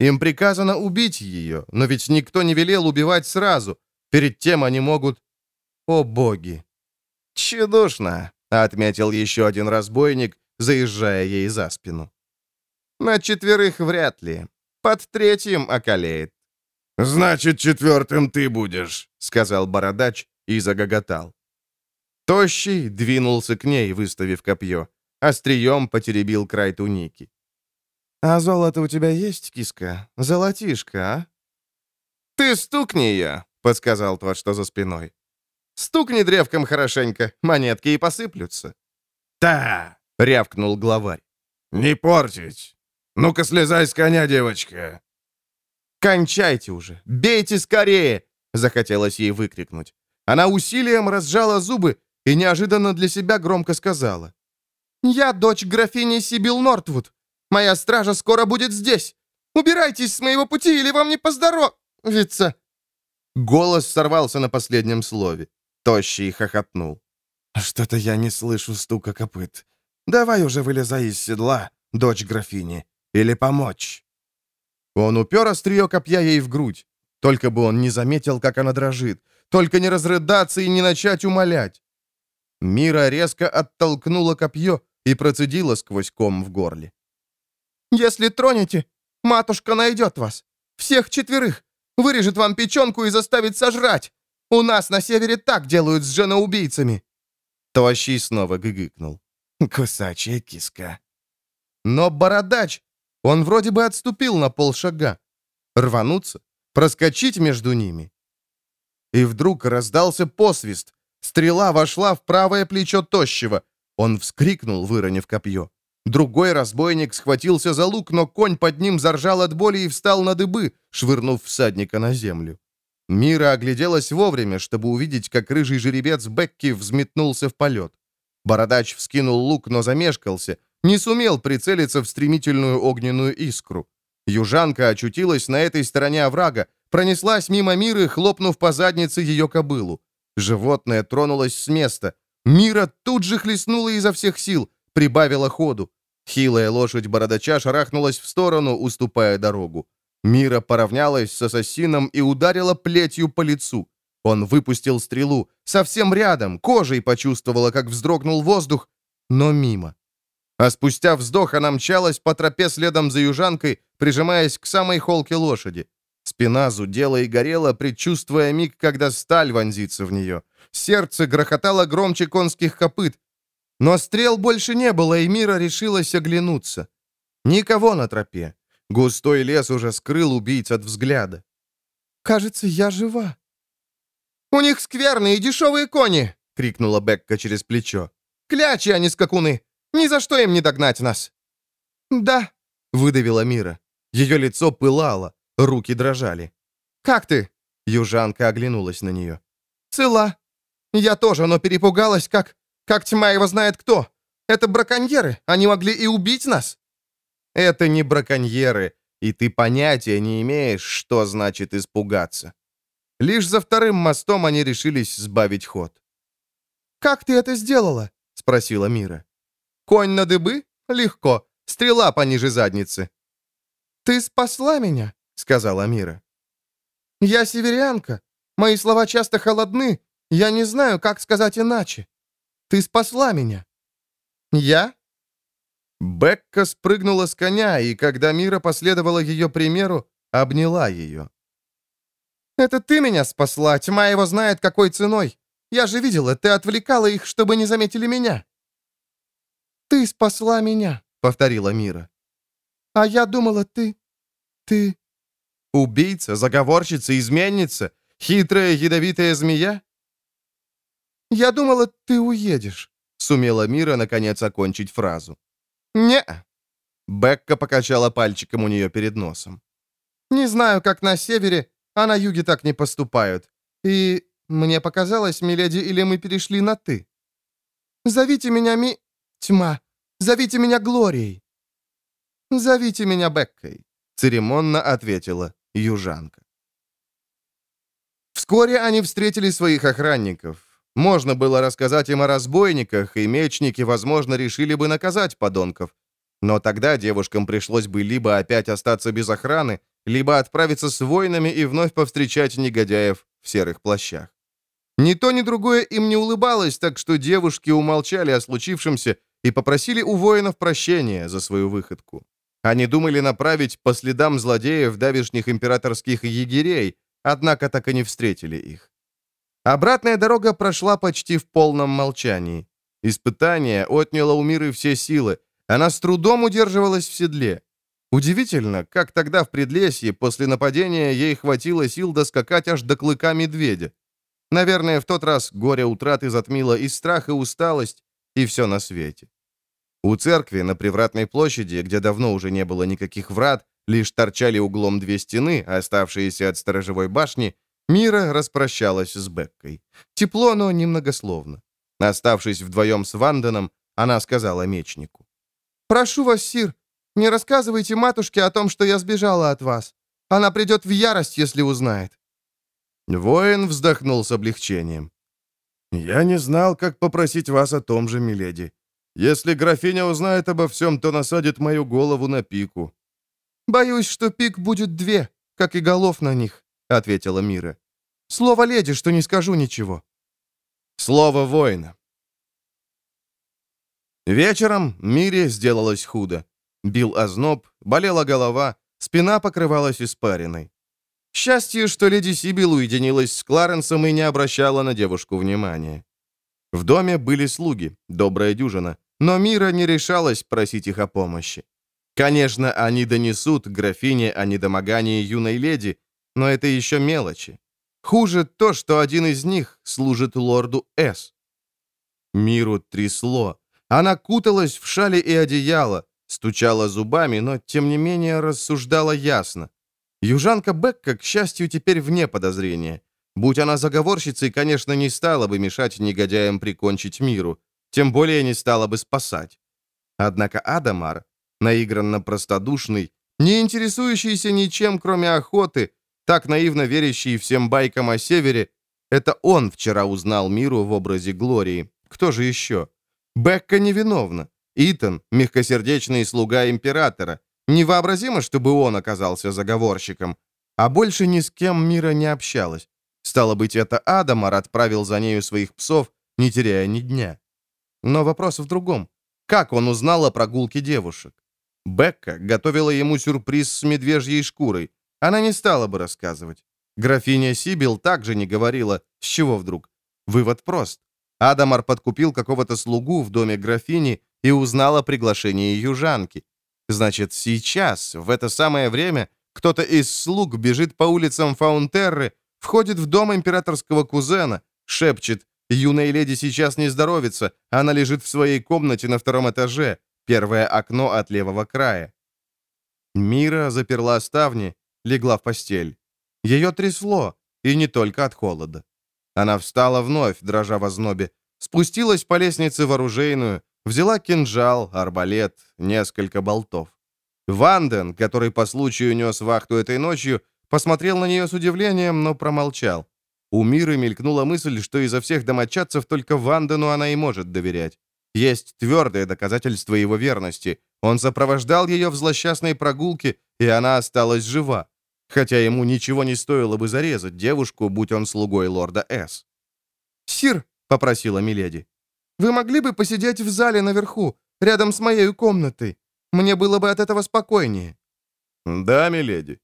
Им приказано убить ее, но ведь никто не велел убивать сразу. Перед тем они могут... О, боги! «Тщедушно», — отметил еще один разбойник, заезжая ей за спину. «На четверых вряд ли. Под третьим околеет». «Значит, четвертым ты будешь», — сказал бородач и загоготал. Тощий двинулся к ней, выставив копье. Острием потеребил край туники. «А золото у тебя есть, киска? Золотишко, а?» «Ты стукни ее», — подсказал тот, что за спиной. «Стукни древком хорошенько, монетки и посыплются». «Да!» — рявкнул главарь. «Не портить! Ну-ка слезай с коня, девочка!» «Кончайте уже! Бейте скорее!» — захотелось ей выкрикнуть. Она усилием разжала зубы и неожиданно для себя громко сказала. «Я дочь графини Сибил Нортвуд. Моя стража скоро будет здесь. Убирайтесь с моего пути, или вам не поздоровится!» Голос сорвался на последнем слове. Тощий хохотнул. «Что-то я не слышу стука копыт. Давай уже вылезай из седла, дочь графини, или помочь». Он упер острие копья ей в грудь. Только бы он не заметил, как она дрожит. Только не разрыдаться и не начать умолять. Мира резко оттолкнула копье и процедила сквозь ком в горле. Если тронете, матушка найдет вас. Всех четверых. Вырежет вам печенку и заставит сожрать. У нас на севере так делают с женоубийцами». Тощий снова гыгыкнул. «Кусачая киска». Но бородач, он вроде бы отступил на полшага. Рвануться, проскочить между ними. И вдруг раздался посвист. Стрела вошла в правое плечо тощего. Он вскрикнул, выронив копье. Другой разбойник схватился за лук, но конь под ним заржал от боли и встал на дыбы, швырнув всадника на землю. Мира огляделась вовремя, чтобы увидеть, как рыжий жеребец Бекки взметнулся в полет. Бородач вскинул лук, но замешкался, не сумел прицелиться в стремительную огненную искру. Южанка очутилась на этой стороне оврага, пронеслась мимо Миры, хлопнув по заднице ее кобылу. Животное тронулось с места. Мира тут же хлестнула изо всех сил, прибавила ходу. Хилая лошадь бородача шарахнулась в сторону, уступая дорогу. Мира поравнялась с ассасином и ударила плетью по лицу. Он выпустил стрелу. Совсем рядом, кожей почувствовала, как вздрогнул воздух, но мимо. А спустя вздох она мчалась по тропе следом за южанкой, прижимаясь к самой холке лошади. Спина зудела и горела, предчувствуя миг, когда сталь вонзится в нее. Сердце грохотало громче конских копыт, но стрел больше не было, и Мира решилась оглянуться. Никого на тропе. Густой лес уже скрыл убийц от взгляда. «Кажется, я жива». «У них скверные и дешевые кони!» — крикнула Бекка через плечо. «Клячи, а не скакуны! Ни за что им не догнать нас!» «Да», — выдавила Мира. Ее лицо пылало, руки дрожали. «Как ты?» — южанка оглянулась на нее. «Цела. Я тоже, но перепугалась, как... Как тьма его знает кто? Это браконьеры. Они могли и убить нас. Это не браконьеры, и ты понятия не имеешь, что значит испугаться. Лишь за вторым мостом они решились сбавить ход. «Как ты это сделала?» — спросила Мира. «Конь на дыбы? Легко. Стрела пониже задницы». «Ты спасла меня», — сказала Мира. «Я северянка. Мои слова часто холодны, Я не знаю, как сказать иначе. Ты спасла меня». «Я?» Бекка спрыгнула с коня, и когда Мира последовала ее примеру, обняла ее. «Это ты меня спасла, тьма его знает, какой ценой. Я же видела, ты отвлекала их, чтобы не заметили меня». «Ты спасла меня», — повторила Мира. «А я думала, ты... ты...» «Убийца, заговорщица, изменница, хитрая ядовитая змея?» «Я думала, ты уедешь», — сумела Мира наконец окончить фразу. не Бекка покачала пальчиком у нее перед носом. «Не знаю, как на севере, а на юге так не поступают. И мне показалось, миледи, или мы перешли на «ты». Зовите меня Ми... Тьма. Зовите меня Глорией. Зовите меня Беккой, церемонно ответила южанка. Вскоре они встретили своих охранников. Можно было рассказать им о разбойниках, и мечники, возможно, решили бы наказать подонков. Но тогда девушкам пришлось бы либо опять остаться без охраны, либо отправиться с воинами и вновь повстречать негодяев в серых плащах. Ни то, ни другое им не улыбалось, так что девушки умолчали о случившемся и попросили у воинов прощения за свою выходку. Они думали направить по следам злодеев давишних императорских егерей, однако так и не встретили их. Обратная дорога прошла почти в полном молчании. Испытание отняло у Миры все силы. Она с трудом удерживалась в седле. Удивительно, как тогда в Предлесье после нападения ей хватило сил доскакать аж до клыка медведя. Наверное, в тот раз горе утраты затмило и страх, и усталость, и все на свете. У церкви на Привратной площади, где давно уже не было никаких врат, лишь торчали углом две стены, оставшиеся от сторожевой башни, Мира распрощалась с Беккой. Тепло, но немногословно. Оставшись вдвоем с Ванденом, она сказала мечнику. «Прошу вас, Сир, не рассказывайте матушке о том, что я сбежала от вас. Она придет в ярость, если узнает». Воин вздохнул с облегчением. «Я не знал, как попросить вас о том же, миледи. Если графиня узнает обо всем, то насадит мою голову на пику». «Боюсь, что пик будет две, как и голов на них», — ответила Мира. «Слово леди, что не скажу ничего». «Слово воина». Вечером Мире сделалось худо. Бил озноб, болела голова, спина покрывалась испариной. Счастье, что леди Сибил уединилась с Кларенсом и не обращала на девушку внимания. В доме были слуги, добрая дюжина, но Мира не решалась просить их о помощи. Конечно, они донесут графине о недомогании юной леди, но это еще мелочи. Хуже то, что один из них служит лорду С. Миру трясло. Она куталась в шали и одеяло, стучала зубами, но, тем не менее, рассуждала ясно. Южанка Бекка, к счастью, теперь вне подозрения. Будь она заговорщицей, конечно, не стала бы мешать негодяям прикончить миру, тем более не стала бы спасать. Однако Адамар, наигранно простодушный, не интересующийся ничем, кроме охоты, так наивно верящий всем байкам о Севере, это он вчера узнал миру в образе Глории. Кто же еще? Бекка невиновна. Итан — мягкосердечный слуга императора. Невообразимо, чтобы он оказался заговорщиком. А больше ни с кем Мира не общалась. Стало быть, это Адамар отправил за нею своих псов, не теряя ни дня. Но вопрос в другом. Как он узнал о прогулке девушек? Бекка готовила ему сюрприз с медвежьей шкурой. Она не стала бы рассказывать. Графиня Сибил также не говорила, с чего вдруг. Вывод прост. Адамар подкупил какого-то слугу в доме графини и узнал о приглашении южанки. Значит, сейчас, в это самое время, кто-то из слуг бежит по улицам Фаунтерры, входит в дом императорского кузена, шепчет «Юная леди сейчас не здоровится, она лежит в своей комнате на втором этаже, первое окно от левого края». Мира заперла ставни, легла в постель. Ее трясло, и не только от холода. Она встала вновь, дрожа в ознобе, спустилась по лестнице в оружейную, Взяла кинжал, арбалет, несколько болтов. Ванден, который по случаю нес вахту этой ночью, посмотрел на нее с удивлением, но промолчал. У Миры мелькнула мысль, что изо всех домочадцев только Вандену она и может доверять. Есть твердое доказательство его верности. Он сопровождал ее в злосчастной прогулке, и она осталась жива. Хотя ему ничего не стоило бы зарезать девушку, будь он слугой лорда С. «Сир», — попросила Миледи, — «вы могли бы посидеть в зале наверху, рядом с моей комнатой? Мне было бы от этого спокойнее». «Да, миледи».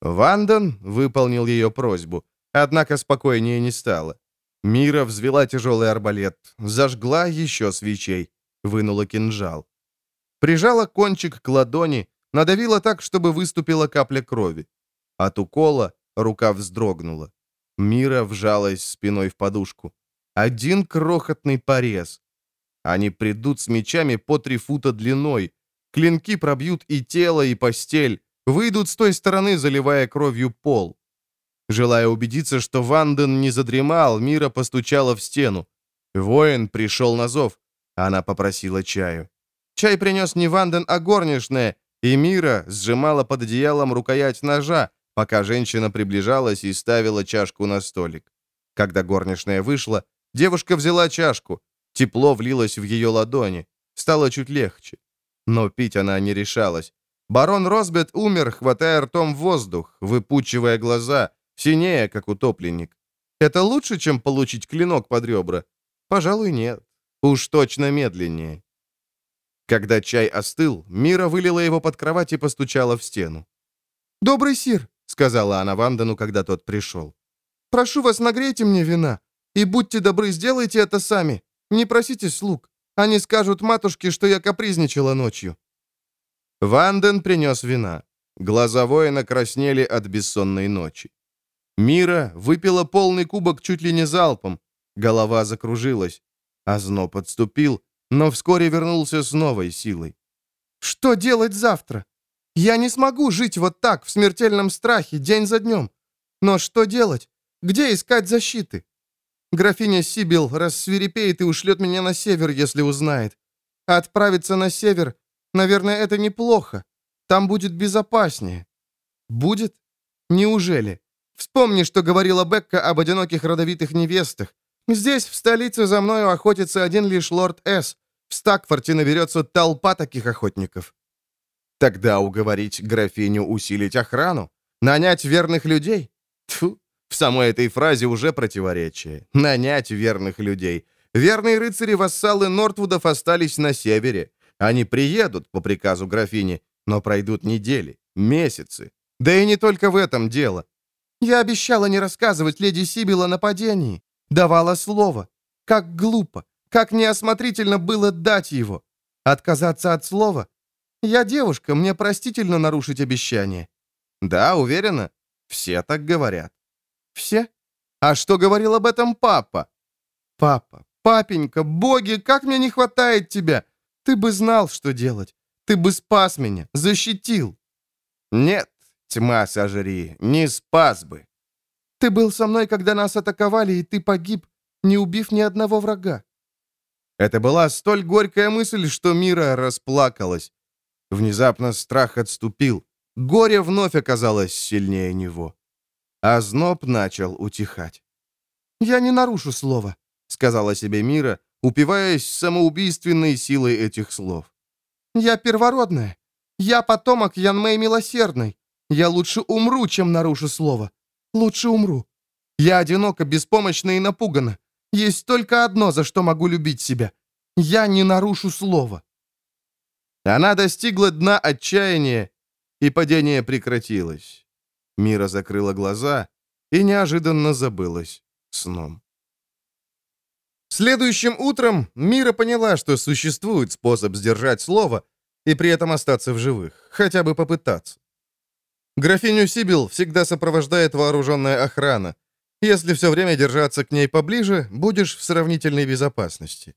Ванден выполнил ее просьбу, однако спокойнее не стало. Мира взвела тяжелый арбалет, зажгла еще свечей, вынула кинжал. Прижала кончик к ладони, надавила так, чтобы выступила капля крови. От укола рука вздрогнула. Мира вжалась спиной в подушку. Один крохотный порез. Они придут с мечами по три фута длиной. Клинки пробьют и тело, и постель. Выйдут с той стороны, заливая кровью пол. Желая убедиться, что Ванден не задремал, Мира постучала в стену. Воин пришел на зов. Она попросила чаю. Чай принес не Ванден, а горничная, и Мира сжимала под одеялом рукоять ножа, пока женщина приближалась и ставила чашку на столик. Когда горничная вышла, девушка взяла чашку. Тепло влилось в ее ладони. Стало чуть легче. Но пить она не решалась. Барон Росбет умер, хватая ртом воздух, выпучивая глаза, синее, как утопленник. Это лучше, чем получить клинок под ребра? Пожалуй, нет. Уж точно медленнее. Когда чай остыл, Мира вылила его под кровать и постучала в стену. «Добрый сир», — сказала она Вандану, когда тот пришел. «Прошу вас, нагрейте мне вина. И будьте добры, сделайте это сами. Не просите слуг. Они скажут матушке, что я капризничала ночью». Ванден принес вина. Глаза воина краснели от бессонной ночи. Мира выпила полный кубок чуть ли не залпом. Голова закружилась. Озно подступил, но вскоре вернулся с новой силой. «Что делать завтра? Я не смогу жить вот так, в смертельном страхе, день за днем. Но что делать? Где искать защиты? Графиня Сибил рассверепеет и ушлет меня на север, если узнает. А отправиться на север, наверное, это неплохо. Там будет безопаснее. Будет? Неужели? Вспомни, что говорила Бекка об одиноких родовитых невестах. Здесь, в столице, за мною охотится один лишь лорд С. В Стакфорте наберется толпа таких охотников. Тогда уговорить графиню усилить охрану? Нанять верных людей? Тьфу, в самой этой фразе уже противоречие. Нанять верных людей. Верные рыцари-вассалы Нортвудов остались на севере. Они приедут по приказу графини, но пройдут недели, месяцы. Да и не только в этом дело. Я обещала не рассказывать леди Сибил о нападении. Давала слово. Как глупо, как неосмотрительно было дать его. Отказаться от слова? Я девушка, мне простительно нарушить обещание. Да, уверена. Все так говорят. Все? А что говорил об этом папа? Папа, папенька, боги, как мне не хватает тебя. Ты бы знал, что делать. Ты бы спас меня, защитил. Нет, Тьма сожри, не спас бы. Ты был со мной, когда нас атаковали, и ты погиб, не убив ни одного врага. Это была столь горькая мысль, что Мира расплакалась. Внезапно страх отступил. Горе вновь оказалось сильнее него. А зноб начал утихать. «Я не нарушу слова», — сказала себе Мира, упиваясь самоубийственной силой этих слов. «Я первородная. Я потомок Янмэй Милосердной. Я лучше умру, чем нарушу слово. Лучше умру. Я одинока, беспомощна и напугана. Есть только одно, за что могу любить себя. Я не нарушу слова». Она достигла дна отчаяния, и падение прекратилось. Мира закрыла глаза и неожиданно забылась сном. Следующим утром Мира поняла, что существует способ сдержать слово и при этом остаться в живых, хотя бы попытаться. Графиню Сибил всегда сопровождает вооруженная охрана. Если все время держаться к ней поближе, будешь в сравнительной безопасности.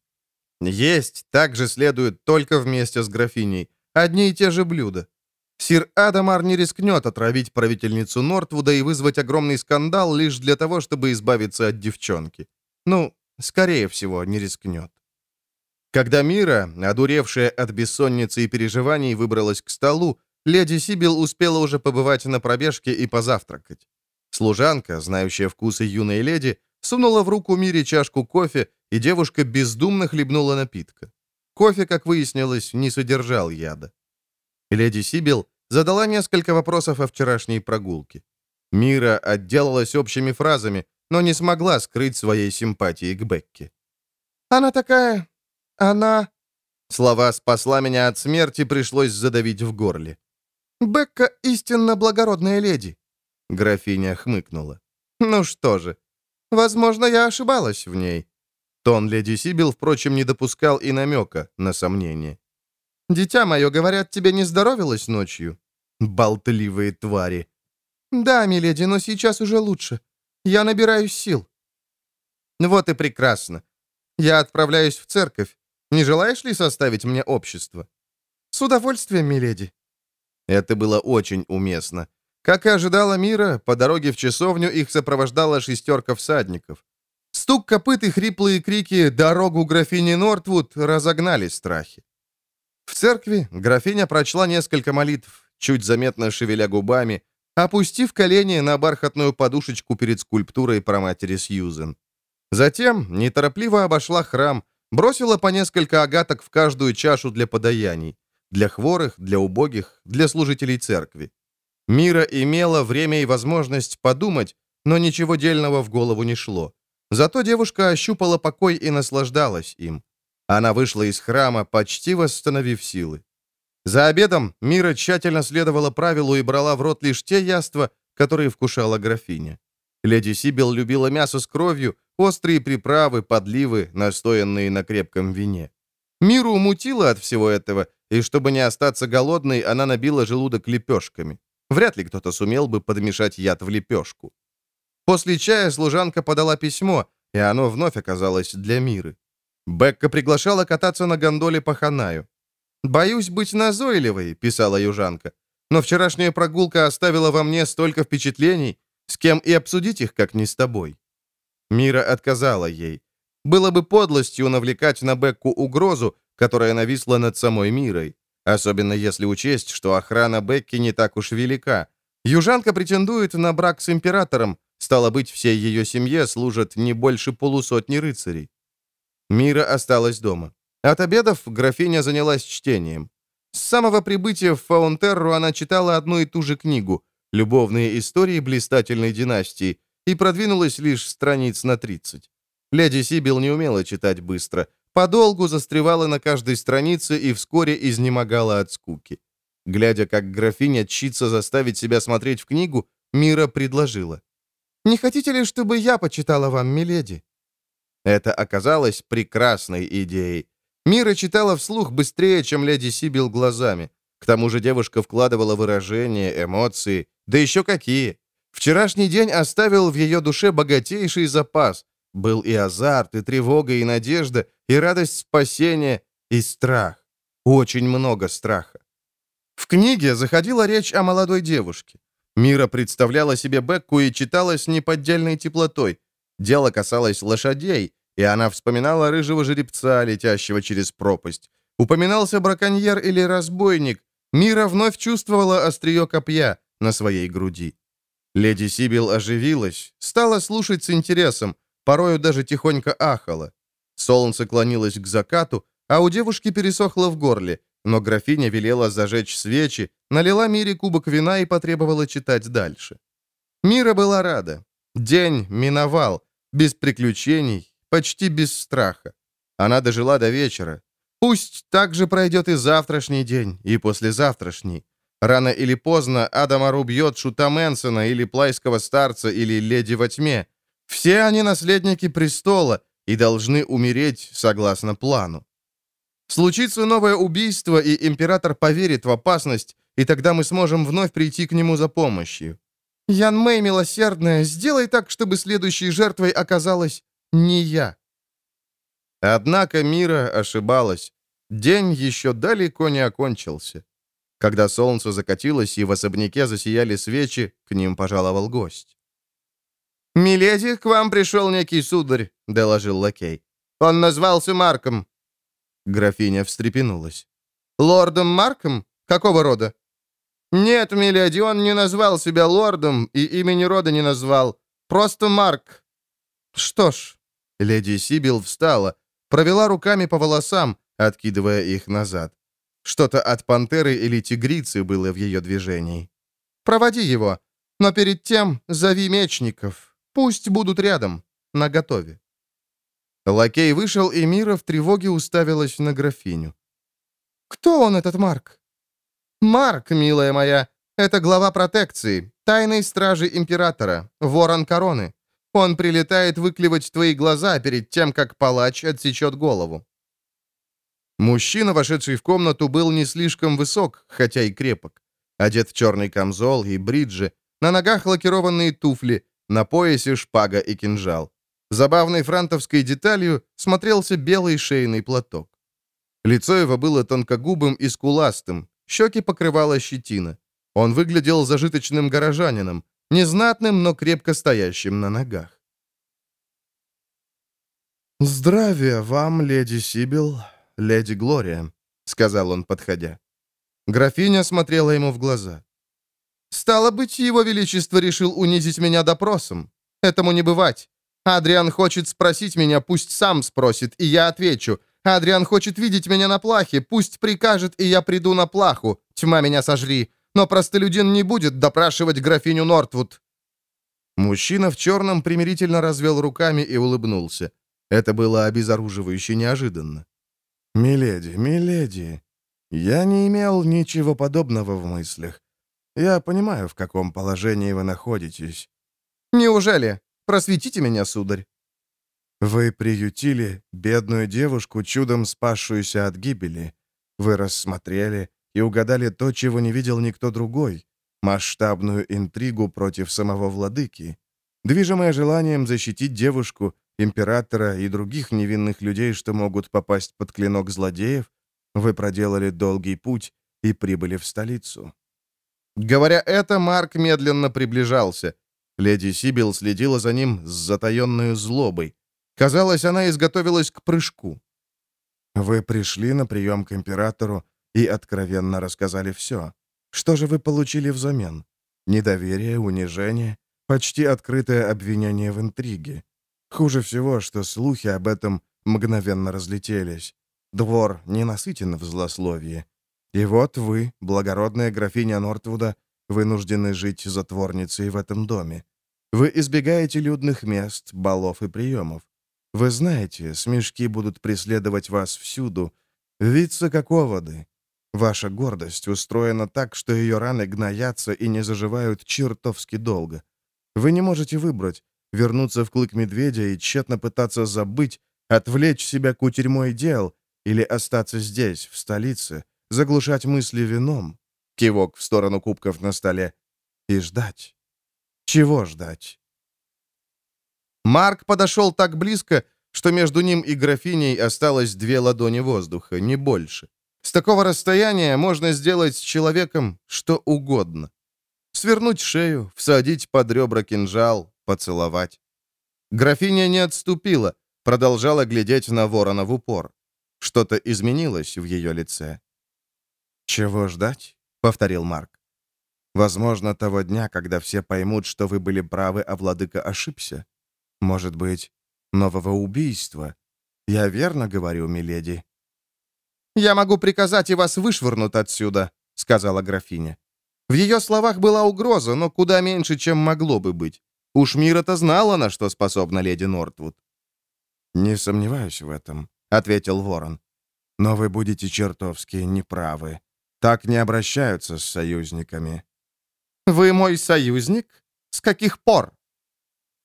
Есть также следует только вместе с графиней. Одни и те же блюда. Сир Адамар не рискнет отравить правительницу Нортвуда и вызвать огромный скандал лишь для того, чтобы избавиться от девчонки. Ну, скорее всего, не рискнет. Когда Мира, одуревшая от бессонницы и переживаний, выбралась к столу, Леди Сибил успела уже побывать на пробежке и позавтракать. Служанка, знающая вкусы юной леди, сунула в руку Мире чашку кофе, и девушка бездумно хлебнула напитка. Кофе, как выяснилось, не содержал яда. Леди Сибил задала несколько вопросов о вчерашней прогулке. Мира отделалась общими фразами, но не смогла скрыть своей симпатии к Бекке. «Она такая... она...» Слова «спасла меня от смерти» пришлось задавить в горле. «Бекка истинно благородная леди», — графиня хмыкнула. «Ну что же, возможно, я ошибалась в ней». Тон леди Сибил, впрочем, не допускал и намека на сомнение. «Дитя мое, говорят, тебе не здоровилось ночью?» Болтливые твари. «Да, миледи, но сейчас уже лучше. Я набираюсь сил». «Вот и прекрасно. Я отправляюсь в церковь. Не желаешь ли составить мне общество?» «С удовольствием, миледи». Это было очень уместно. Как и ожидала Мира, по дороге в часовню их сопровождала шестерка всадников. Стук копыт и хриплые крики «Дорогу графини Нортвуд» разогнали страхи. В церкви графиня прочла несколько молитв, чуть заметно шевеля губами, опустив колени на бархатную подушечку перед скульптурой проматери Сьюзен. Затем неторопливо обошла храм, бросила по несколько агаток в каждую чашу для подаяний, для хворых, для убогих, для служителей церкви. Мира имела время и возможность подумать, но ничего дельного в голову не шло. Зато девушка ощупала покой и наслаждалась им. Она вышла из храма, почти восстановив силы. За обедом Мира тщательно следовала правилу и брала в рот лишь те яства, которые вкушала графиня. Леди Сибил любила мясо с кровью, острые приправы, подливы, настоянные на крепком вине. Миру мутила от всего этого, и чтобы не остаться голодной, она набила желудок лепешками. Вряд ли кто-то сумел бы подмешать яд в лепешку. После чая служанка подала письмо, и оно вновь оказалось для Миры. Бекка приглашала кататься на гондоле по Ханаю. «Боюсь быть назойливой», — писала южанка. «Но вчерашняя прогулка оставила во мне столько впечатлений, с кем и обсудить их, как не с тобой». Мира отказала ей. Было бы подлостью навлекать на Бекку угрозу, которая нависла над самой Мирой, особенно если учесть, что охрана Бекки не так уж велика. Южанка претендует на брак с императором, стало быть, всей ее семье служат не больше полусотни рыцарей. Мира осталась дома. От обедов графиня занялась чтением. С самого прибытия в Фаунтерру она читала одну и ту же книгу «Любовные истории блистательной династии» и продвинулась лишь страниц на 30. Леди Сибил не умела читать быстро, подолгу застревала на каждой странице и вскоре изнемогала от скуки. Глядя, как графиня чится заставить себя смотреть в книгу, Мира предложила. «Не хотите ли, чтобы я почитала вам, миледи?» Это оказалось прекрасной идеей. Мира читала вслух быстрее, чем леди Сибил глазами. К тому же девушка вкладывала выражения, эмоции, да еще какие. Вчерашний день оставил в ее душе богатейший запас. Был и азарт, и тревога, и надежда, и радость спасения, и страх. Очень много страха. В книге заходила речь о молодой девушке. Мира представляла себе Бекку и читала с неподдельной теплотой. Дело касалось лошадей, и она вспоминала рыжего жеребца, летящего через пропасть. Упоминался браконьер или разбойник. Мира вновь чувствовала острие копья на своей груди. Леди Сибил оживилась, стала слушать с интересом, порою даже тихонько ахала. Солнце клонилось к закату, а у девушки пересохло в горле, но графиня велела зажечь свечи, налила Мире кубок вина и потребовала читать дальше. Мира была рада. День миновал, без приключений, почти без страха. Она дожила до вечера. Пусть так же пройдет и завтрашний день, и послезавтрашний. Рано или поздно Адамар убьет Шута Мэнсона или Плайского старца или Леди во тьме. Все они наследники престола и должны умереть согласно плану. Случится новое убийство, и император поверит в опасность, и тогда мы сможем вновь прийти к нему за помощью. Ян Мэй, милосердная, сделай так, чтобы следующей жертвой оказалась не я. Однако Мира ошибалась. День еще далеко не окончился. Когда солнце закатилось и в особняке засияли свечи, к ним пожаловал гость. «Миледи, к вам пришел некий сударь», — доложил лакей. «Он назвался Марком». Графиня встрепенулась. «Лордом Марком? Какого рода?» «Нет, миледи, он не назвал себя лордом и имени рода не назвал. Просто Марк». «Что ж...» Леди Сибил встала, провела руками по волосам, откидывая их назад. Что-то от пантеры или тигрицы было в ее движении. «Проводи его, но перед тем зови мечников. Пусть будут рядом, наготове». Лакей вышел, и Мира в тревоге уставилась на графиню. «Кто он, этот Марк?» «Марк, милая моя, это глава протекции, тайной стражи императора, ворон короны. Он прилетает выклевать твои глаза перед тем, как палач отсечет голову». Мужчина, вошедший в комнату, был не слишком высок, хотя и крепок. Одет в черный камзол и бриджи, на ногах лакированные туфли, на поясе шпага и кинжал. Забавной франтовской деталью смотрелся белый шейный платок. Лицо его было тонкогубым и скуластым, щеки покрывала щетина. Он выглядел зажиточным горожанином, незнатным, но крепко стоящим на ногах. «Здравия вам, леди Сибил, леди Глория», — сказал он, подходя. Графиня смотрела ему в глаза. «Стало быть, его величество решил унизить меня допросом. Этому не бывать. Адриан хочет спросить меня, пусть сам спросит, и я отвечу. Адриан хочет видеть меня на плахе, пусть прикажет, и я приду на плаху. Тьма меня сожри. Но простолюдин не будет допрашивать графиню Нортвуд». Мужчина в черном примирительно развел руками и улыбнулся. Это было обезоруживающе неожиданно. «Миледи, миледи, я не имел ничего подобного в мыслях. Я понимаю, в каком положении вы находитесь». «Неужели?» Просветите меня, сударь». «Вы приютили бедную девушку, чудом спасшуюся от гибели. Вы рассмотрели и угадали то, чего не видел никто другой, масштабную интригу против самого владыки. Движимое желанием защитить девушку, императора и других невинных людей, что могут попасть под клинок злодеев, вы проделали долгий путь и прибыли в столицу». Говоря это, Марк медленно приближался, Леди Сибил следила за ним с затаенной злобой. Казалось, она изготовилась к прыжку. «Вы пришли на прием к императору и откровенно рассказали все. Что же вы получили взамен? Недоверие, унижение, почти открытое обвинение в интриге. Хуже всего, что слухи об этом мгновенно разлетелись. Двор не насытен в злословии. И вот вы, благородная графиня Нортвуда, вынуждены жить затворницей в этом доме. Вы избегаете людных мест, балов и приемов. Вы знаете, смешки будут преследовать вас всюду. Вица как оводы. Ваша гордость устроена так, что ее раны гноятся и не заживают чертовски долго. Вы не можете выбрать, вернуться в клык медведя и тщетно пытаться забыть, отвлечь себя кутерьмой дел или остаться здесь, в столице, заглушать мысли вином, Кивок в сторону кубков на столе. И ждать. Чего ждать? Марк подошел так близко, что между ним и графиней осталось две ладони воздуха, не больше. С такого расстояния можно сделать с человеком что угодно. Свернуть шею, всадить под ребра кинжал, поцеловать. Графиня не отступила, продолжала глядеть на ворона в упор. Что-то изменилось в ее лице. «Чего ждать?» повторил Марк. Возможно, того дня, когда все поймут, что вы были правы, а владыка ошибся. Может быть, нового убийства. Я верно говорю, миледи?» «Я могу приказать, и вас вышвырнут отсюда», — сказала графиня. В ее словах была угроза, но куда меньше, чем могло бы быть. Уж Мира-то знала, на что способна леди Нортвуд. «Не сомневаюсь в этом», — ответил Ворон. «Но вы будете чертовски неправы. Так не обращаются с союзниками. Вы мой союзник? С каких пор?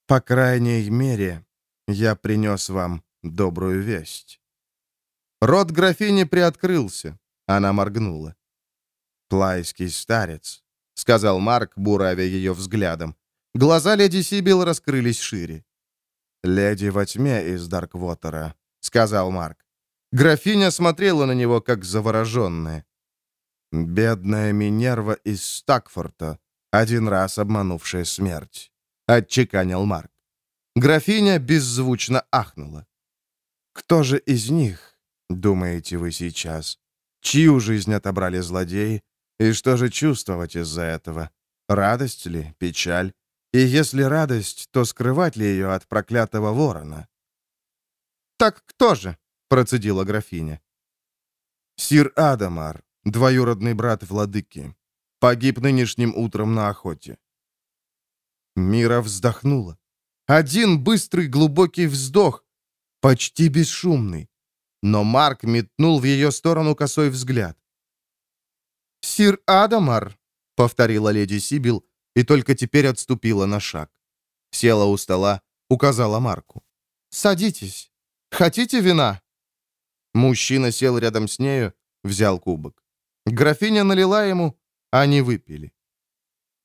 По крайней мере, я принес вам добрую весть. Рот графини приоткрылся. Она моргнула. «Плайский старец», — сказал Марк, буравя ее взглядом. Глаза леди Сибил раскрылись шире. «Леди во тьме из Дарквотера», — сказал Марк. Графиня смотрела на него, как завороженная. Бедная Минерва из Стакфорта, один раз обманувшая смерть», — отчеканил Марк. Графиня беззвучно ахнула. «Кто же из них, думаете вы сейчас? Чью жизнь отобрали злодеи? И что же чувствовать из-за этого? Радость ли, печаль? И если радость, то скрывать ли ее от проклятого ворона?» «Так кто же?» — процедила графиня. «Сир Адамар, двоюродный брат владыки. Погиб нынешним утром на охоте. Мира вздохнула. Один быстрый глубокий вздох, почти бесшумный. Но Марк метнул в ее сторону косой взгляд. «Сир Адамар», — повторила леди Сибил, и только теперь отступила на шаг. Села у стола, указала Марку. «Садитесь. Хотите вина?» Мужчина сел рядом с нею, взял кубок. Графиня налила ему, они выпили.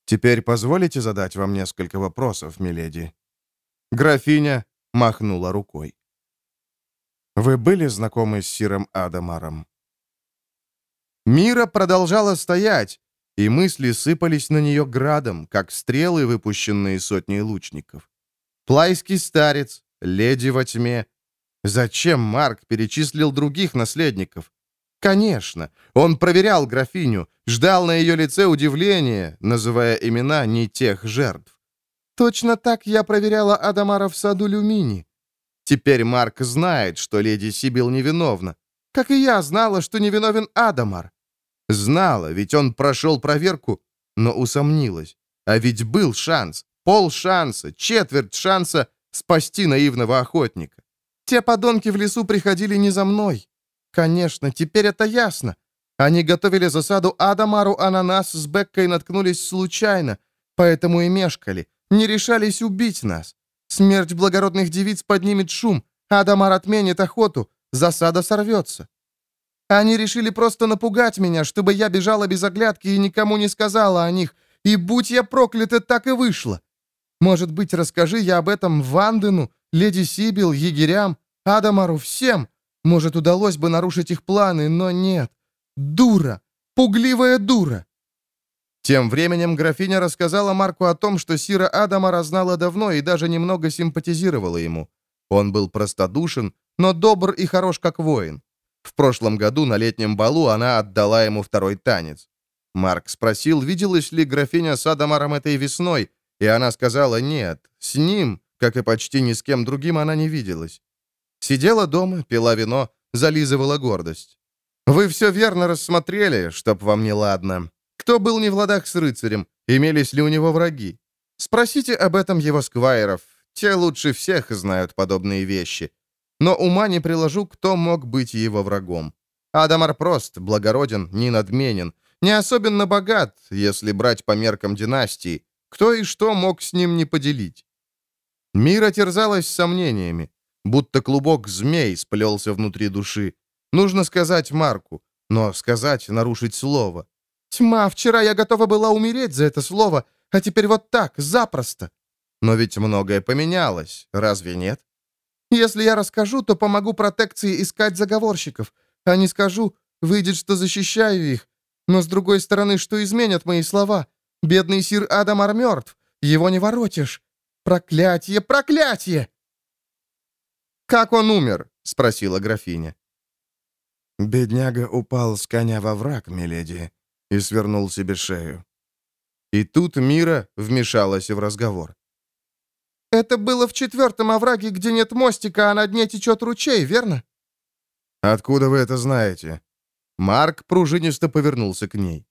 «Теперь позволите задать вам несколько вопросов, миледи?» Графиня махнула рукой. «Вы были знакомы с Сиром Адамаром?» Мира продолжала стоять, и мысли сыпались на нее градом, как стрелы, выпущенные сотней лучников. Плайский старец, леди во тьме. Зачем Марк перечислил других наследников? Конечно, он проверял графиню, ждал на ее лице удивления, называя имена не тех жертв. Точно так я проверяла Адамара в саду Люмини. Теперь Марк знает, что леди Сибил невиновна. Как и я знала, что невиновен Адамар. Знала, ведь он прошел проверку, но усомнилась. А ведь был шанс, пол шанса, четверть шанса спасти наивного охотника. Те подонки в лесу приходили не за мной. Конечно, теперь это ясно. Они готовили засаду Адамару, а на нас с Беккой наткнулись случайно, поэтому и мешкали, не решались убить нас. Смерть благородных девиц поднимет шум, Адамар отменит охоту, засада сорвется. Они решили просто напугать меня, чтобы я бежала без оглядки и никому не сказала о них. И будь я проклята, так и вышло. Может быть, расскажи я об этом Вандену, леди Сибил, егерям, Адамару, всем. Может, удалось бы нарушить их планы, но нет. Дура! Пугливая дура!» Тем временем графиня рассказала Марку о том, что Сира Адамара знала давно и даже немного симпатизировала ему. Он был простодушен, но добр и хорош как воин. В прошлом году на летнем балу она отдала ему второй танец. Марк спросил, виделась ли графиня с Адамаром этой весной, и она сказала нет, с ним, как и почти ни с кем другим, она не виделась. Сидела дома, пила вино, зализывала гордость. «Вы все верно рассмотрели, чтоб вам не ладно. Кто был не в ладах с рыцарем? Имелись ли у него враги? Спросите об этом его сквайров. Те лучше всех знают подобные вещи но ума не приложу, кто мог быть его врагом. Адамар прост, благороден, не надменен, не особенно богат, если брать по меркам династии. Кто и что мог с ним не поделить? Мира терзалась сомнениями, будто клубок змей сплелся внутри души. Нужно сказать Марку, но сказать, нарушить слово. «Тьма, вчера я готова была умереть за это слово, а теперь вот так, запросто». Но ведь многое поменялось, разве нет? Если я расскажу, то помогу протекции искать заговорщиков. А не скажу, выйдет, что защищаю их. Но с другой стороны, что изменят мои слова? Бедный сир Адамар мертв. Его не воротишь. Проклятие, проклятие!» «Как он умер?» — спросила графиня. Бедняга упал с коня во враг, миледи, и свернул себе шею. И тут Мира вмешалась в разговор. Это было в четвертом овраге, где нет мостика, а на дне течет ручей, верно?» «Откуда вы это знаете?» Марк пружинисто повернулся к ней.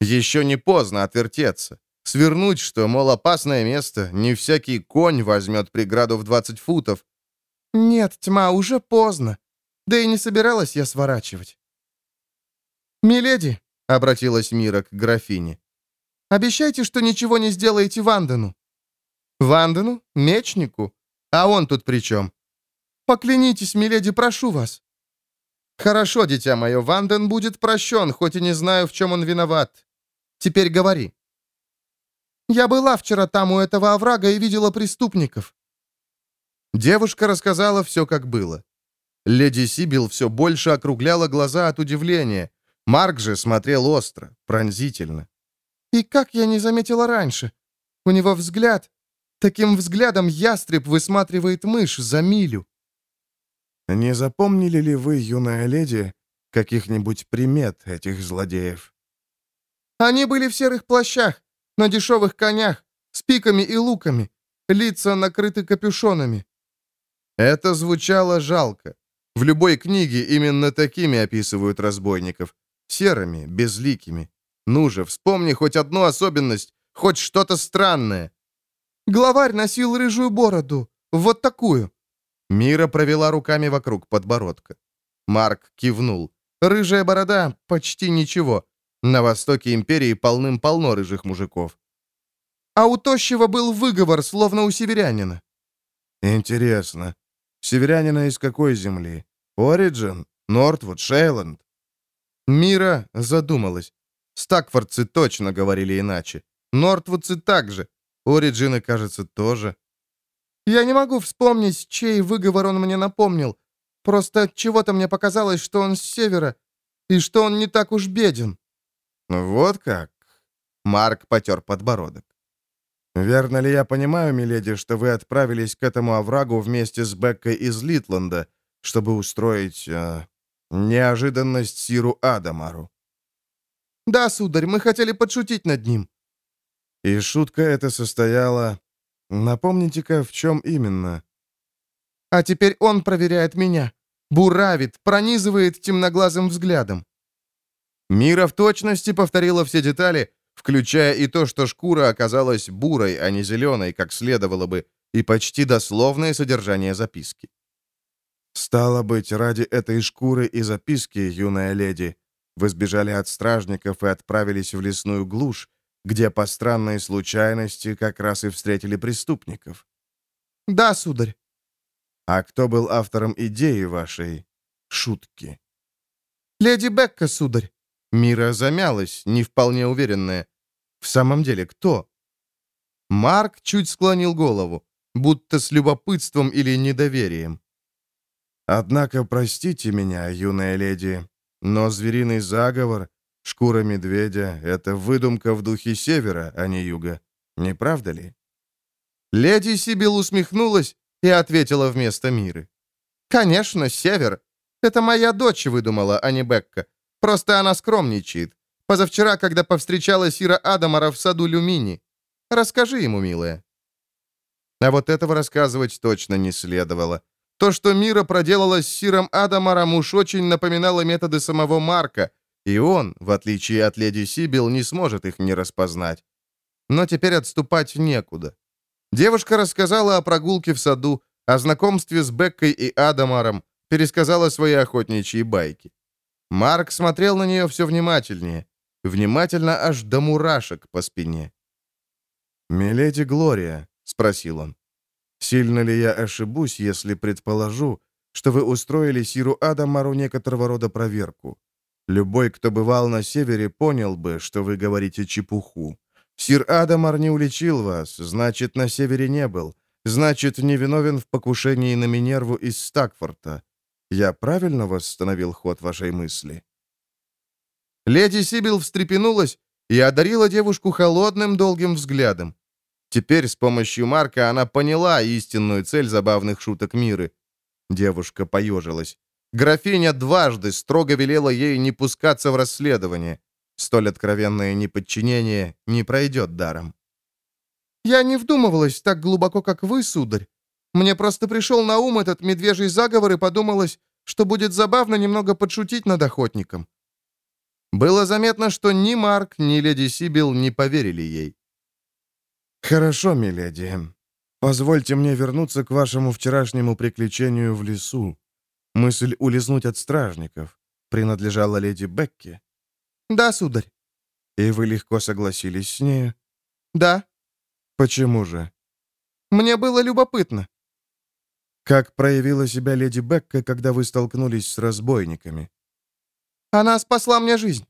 «Еще не поздно отвертеться. Свернуть, что, мол, опасное место, не всякий конь возьмет преграду в 20 футов». «Нет, тьма, уже поздно. Да и не собиралась я сворачивать». «Миледи», — обратилась Мира к графине, — «обещайте, что ничего не сделаете Вандену». Вандену? Мечнику? А он тут при чем? Поклянитесь, миледи, прошу вас. Хорошо, дитя мое, Ванден будет прощен, хоть и не знаю, в чем он виноват. Теперь говори. Я была вчера там у этого оврага и видела преступников. Девушка рассказала все, как было. Леди Сибил все больше округляла глаза от удивления. Марк же смотрел остро, пронзительно. «И как я не заметила раньше? У него взгляд, Таким взглядом ястреб высматривает мышь за милю. Не запомнили ли вы, юная леди, каких-нибудь примет этих злодеев? Они были в серых плащах, на дешевых конях, с пиками и луками, лица накрыты капюшонами. Это звучало жалко. В любой книге именно такими описывают разбойников. Серыми, безликими. Ну же, вспомни хоть одну особенность, хоть что-то странное. Главарь носил рыжую бороду. Вот такую». Мира провела руками вокруг подбородка. Марк кивнул. Рыжая борода — почти ничего. На востоке империи полным-полно рыжих мужиков. А у Тощего был выговор, словно у северянина. Интересно. Северянина из какой земли? Ориджин? Нортвуд? Шейланд? Мира задумалась. Стакфордцы точно говорили иначе. Нортвудцы также. Ориджины, кажется, тоже. Я не могу вспомнить, чей выговор он мне напомнил. Просто от чего-то мне показалось, что он с севера, и что он не так уж беден. Вот как? Марк потер подбородок. «Верно ли я понимаю, миледи, что вы отправились к этому оврагу вместе с Беккой из Литланда, чтобы устроить э, неожиданность Сиру Адамару?» «Да, сударь, мы хотели подшутить над ним». «И шутка эта состояла... Напомните-ка, в чем именно?» «А теперь он проверяет меня. Буравит, пронизывает темноглазым взглядом». Мира в точности повторила все детали, включая и то, что шкура оказалась бурой, а не зеленой, как следовало бы, и почти дословное содержание записки. «Стало быть, ради этой шкуры и записки, юная леди, вы сбежали от стражников и отправились в лесную глушь, где по странной случайности как раз и встретили преступников». «Да, сударь». «А кто был автором идеи вашей шутки?» «Леди Бекка, сударь». Мира замялась, не вполне уверенная. В самом деле, кто? Марк чуть склонил голову, будто с любопытством или недоверием. «Однако, простите меня, юная леди, но звериный заговор, шкура медведя — это выдумка в духе севера, а не юга. Не правда ли?» Леди Сибил усмехнулась и ответила вместо Миры. «Конечно, север. Это моя дочь выдумала, а не Бекка. Просто она скромничает. Позавчера, когда повстречала Сира Адамара в саду Люмини. Расскажи ему, милая». А вот этого рассказывать точно не следовало. То, что Мира проделала с Сиром Адамаром, уж очень напоминало методы самого Марка, и он, в отличие от леди Сибил, не сможет их не распознать. Но теперь отступать некуда. Девушка рассказала о прогулке в саду, о знакомстве с Беккой и Адамаром, пересказала свои охотничьи байки. Марк смотрел на нее все внимательнее внимательно аж до мурашек по спине. «Миледи Глория», — спросил он, — «сильно ли я ошибусь, если предположу, что вы устроили Сиру Адамару некоторого рода проверку? Любой, кто бывал на севере, понял бы, что вы говорите чепуху. Сир Адамар не уличил вас, значит, на севере не был, значит, не виновен в покушении на Минерву из Стакфорта. Я правильно восстановил ход вашей мысли?» Леди Сибил встрепенулась и одарила девушку холодным долгим взглядом. Теперь с помощью Марка она поняла истинную цель забавных шуток Миры. Девушка поежилась. Графиня дважды строго велела ей не пускаться в расследование. Столь откровенное неподчинение не пройдет даром. «Я не вдумывалась так глубоко, как вы, сударь. Мне просто пришел на ум этот медвежий заговор и подумалось, что будет забавно немного подшутить над охотником. Было заметно, что ни Марк, ни леди Сибил не поверили ей. «Хорошо, миледи. Позвольте мне вернуться к вашему вчерашнему приключению в лесу. Мысль улизнуть от стражников принадлежала леди Бекке?» «Да, сударь». «И вы легко согласились с нею?» «Да». «Почему же?» «Мне было любопытно». «Как проявила себя леди Бекка, когда вы столкнулись с разбойниками?» Она спасла мне жизнь».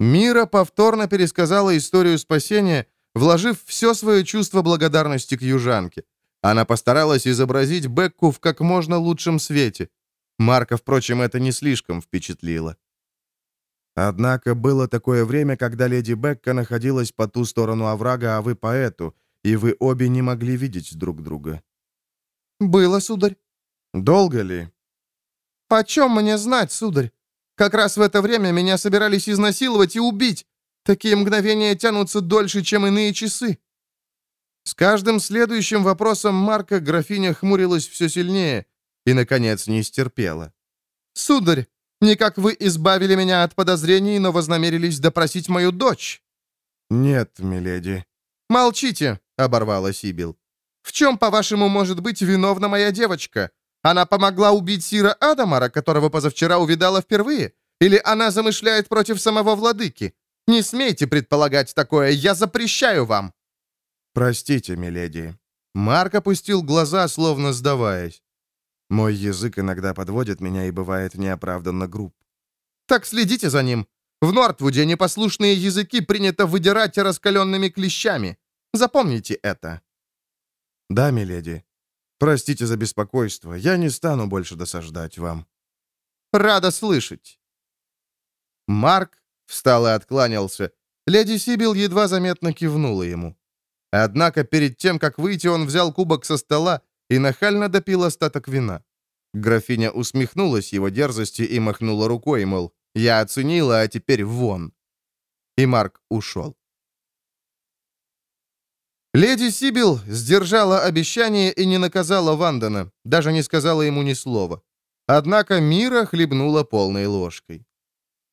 Мира повторно пересказала историю спасения, вложив все свое чувство благодарности к южанке. Она постаралась изобразить Бекку в как можно лучшем свете. Марка, впрочем, это не слишком впечатлило. Однако было такое время, когда леди Бекка находилась по ту сторону оврага, а вы по эту, и вы обе не могли видеть друг друга. «Было, сударь». «Долго ли?» «Почем мне знать, сударь? Как раз в это время меня собирались изнасиловать и убить. Такие мгновения тянутся дольше, чем иные часы». С каждым следующим вопросом Марка графиня хмурилась все сильнее и, наконец, не стерпела. «Сударь, не как вы избавили меня от подозрений, но вознамерились допросить мою дочь». «Нет, миледи». «Молчите, оборвала Сибил. «В чем, по-вашему, может быть виновна моя девочка? Она помогла убить Сира Адамара, которого позавчера увидала впервые? Или она замышляет против самого владыки? Не смейте предполагать такое, я запрещаю вам!» «Простите, миледи». Марк опустил глаза, словно сдаваясь. Мой язык иногда подводит меня и бывает неоправданно груб. «Так следите за ним. В Нортвуде непослушные языки принято выдирать раскаленными клещами. Запомните это». «Да, миледи. Простите за беспокойство. Я не стану больше досаждать вам». «Рада слышать». Марк встал и откланялся. Леди Сибил едва заметно кивнула ему. Однако перед тем, как выйти, он взял кубок со стола и нахально допил остаток вина. Графиня усмехнулась его дерзости и махнула рукой, мол, «Я оценила, а теперь вон». И Марк ушел. Леди Сибил сдержала обещание и не наказала Вандана, даже не сказала ему ни слова. Однако Мира хлебнула полной ложкой.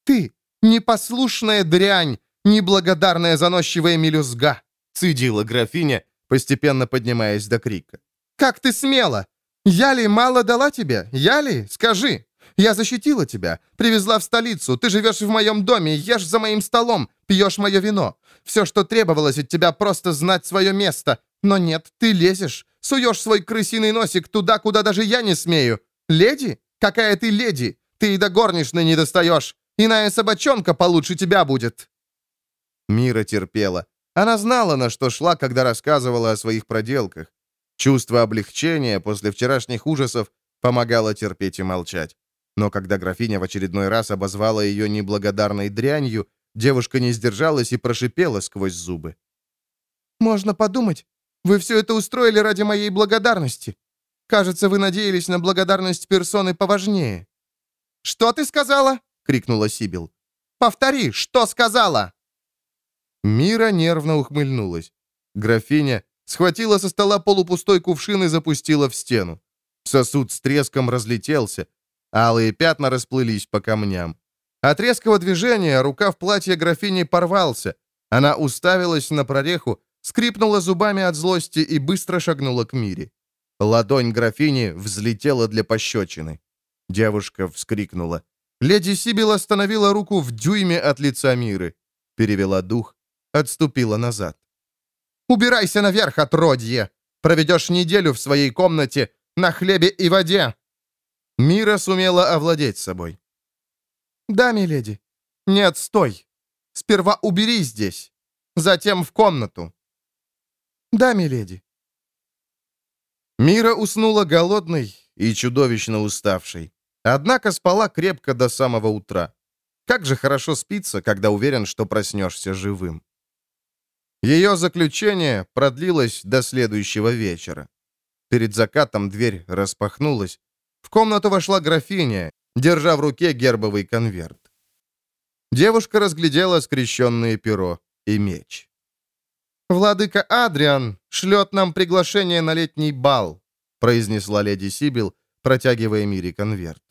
«Ты, непослушная дрянь, неблагодарная заносчивая мелюзга!» цедила графиня, постепенно поднимаясь до крика. «Как ты смела? Я ли мало дала тебе? Я ли? Скажи! Я защитила тебя, привезла в столицу, ты живешь в моем доме, ешь за моим столом, пьешь мое вино. Все, что требовалось от тебя, просто знать свое место. Но нет, ты лезешь, суешь свой крысиный носик туда, куда даже я не смею. Леди? Какая ты леди? Ты и до горничной не достаешь. Иная собачонка получше тебя будет». Мира терпела. Она знала, на что шла, когда рассказывала о своих проделках. Чувство облегчения после вчерашних ужасов помогало терпеть и молчать. Но когда графиня в очередной раз обозвала ее неблагодарной дрянью, девушка не сдержалась и прошипела сквозь зубы. «Можно подумать, вы все это устроили ради моей благодарности. Кажется, вы надеялись на благодарность персоны поважнее». «Что ты сказала?» — крикнула Сибил. «Повтори, что сказала?» Мира нервно ухмыльнулась. Графиня схватила со стола полупустой кувшин и запустила в стену. Сосуд с треском разлетелся. Алые пятна расплылись по камням. От резкого движения рука в платье графини порвался. Она уставилась на прореху, скрипнула зубами от злости и быстро шагнула к Мире. Ладонь графини взлетела для пощечины. Девушка вскрикнула. Леди Сибил остановила руку в дюйме от лица Миры. Перевела дух, отступила назад. «Убирайся наверх, отродье! Проведешь неделю в своей комнате на хлебе и воде!» Мира сумела овладеть собой. «Да, миледи. Нет, стой. Сперва убери здесь. Затем в комнату». «Да, миледи». Мира уснула голодной и чудовищно уставшей. Однако спала крепко до самого утра. Как же хорошо спится, когда уверен, что проснешься живым. Ее заключение продлилось до следующего вечера. Перед закатом дверь распахнулась. В комнату вошла графиня, держа в руке гербовый конверт. Девушка разглядела скрещенное перо и меч. «Владыка Адриан шлет нам приглашение на летний бал», произнесла леди Сибил, протягивая Мире конверт.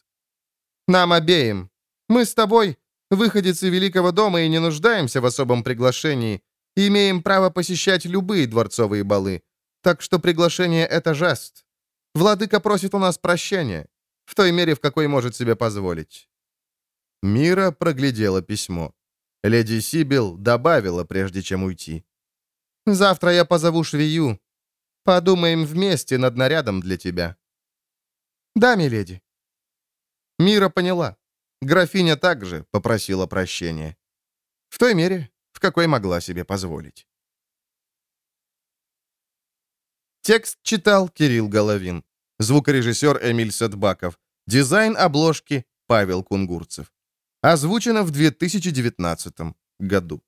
«Нам обеим. Мы с тобой, выходицы Великого дома, и не нуждаемся в особом приглашении, Имеем право посещать любые дворцовые балы, так что приглашение — это жест. Владыка просит у нас прощения, в той мере, в какой может себе позволить». Мира проглядела письмо. Леди Сибил добавила, прежде чем уйти. «Завтра я позову швею. Подумаем вместе над нарядом для тебя». «Да, миледи». Мира поняла. Графиня также попросила прощения. В той мере, в какой могла себе позволить. Текст читал Кирилл Головин. Звукорежиссер Эмиль Садбаков. Дизайн обложки Павел Кунгурцев. Озвучено в 2019 году.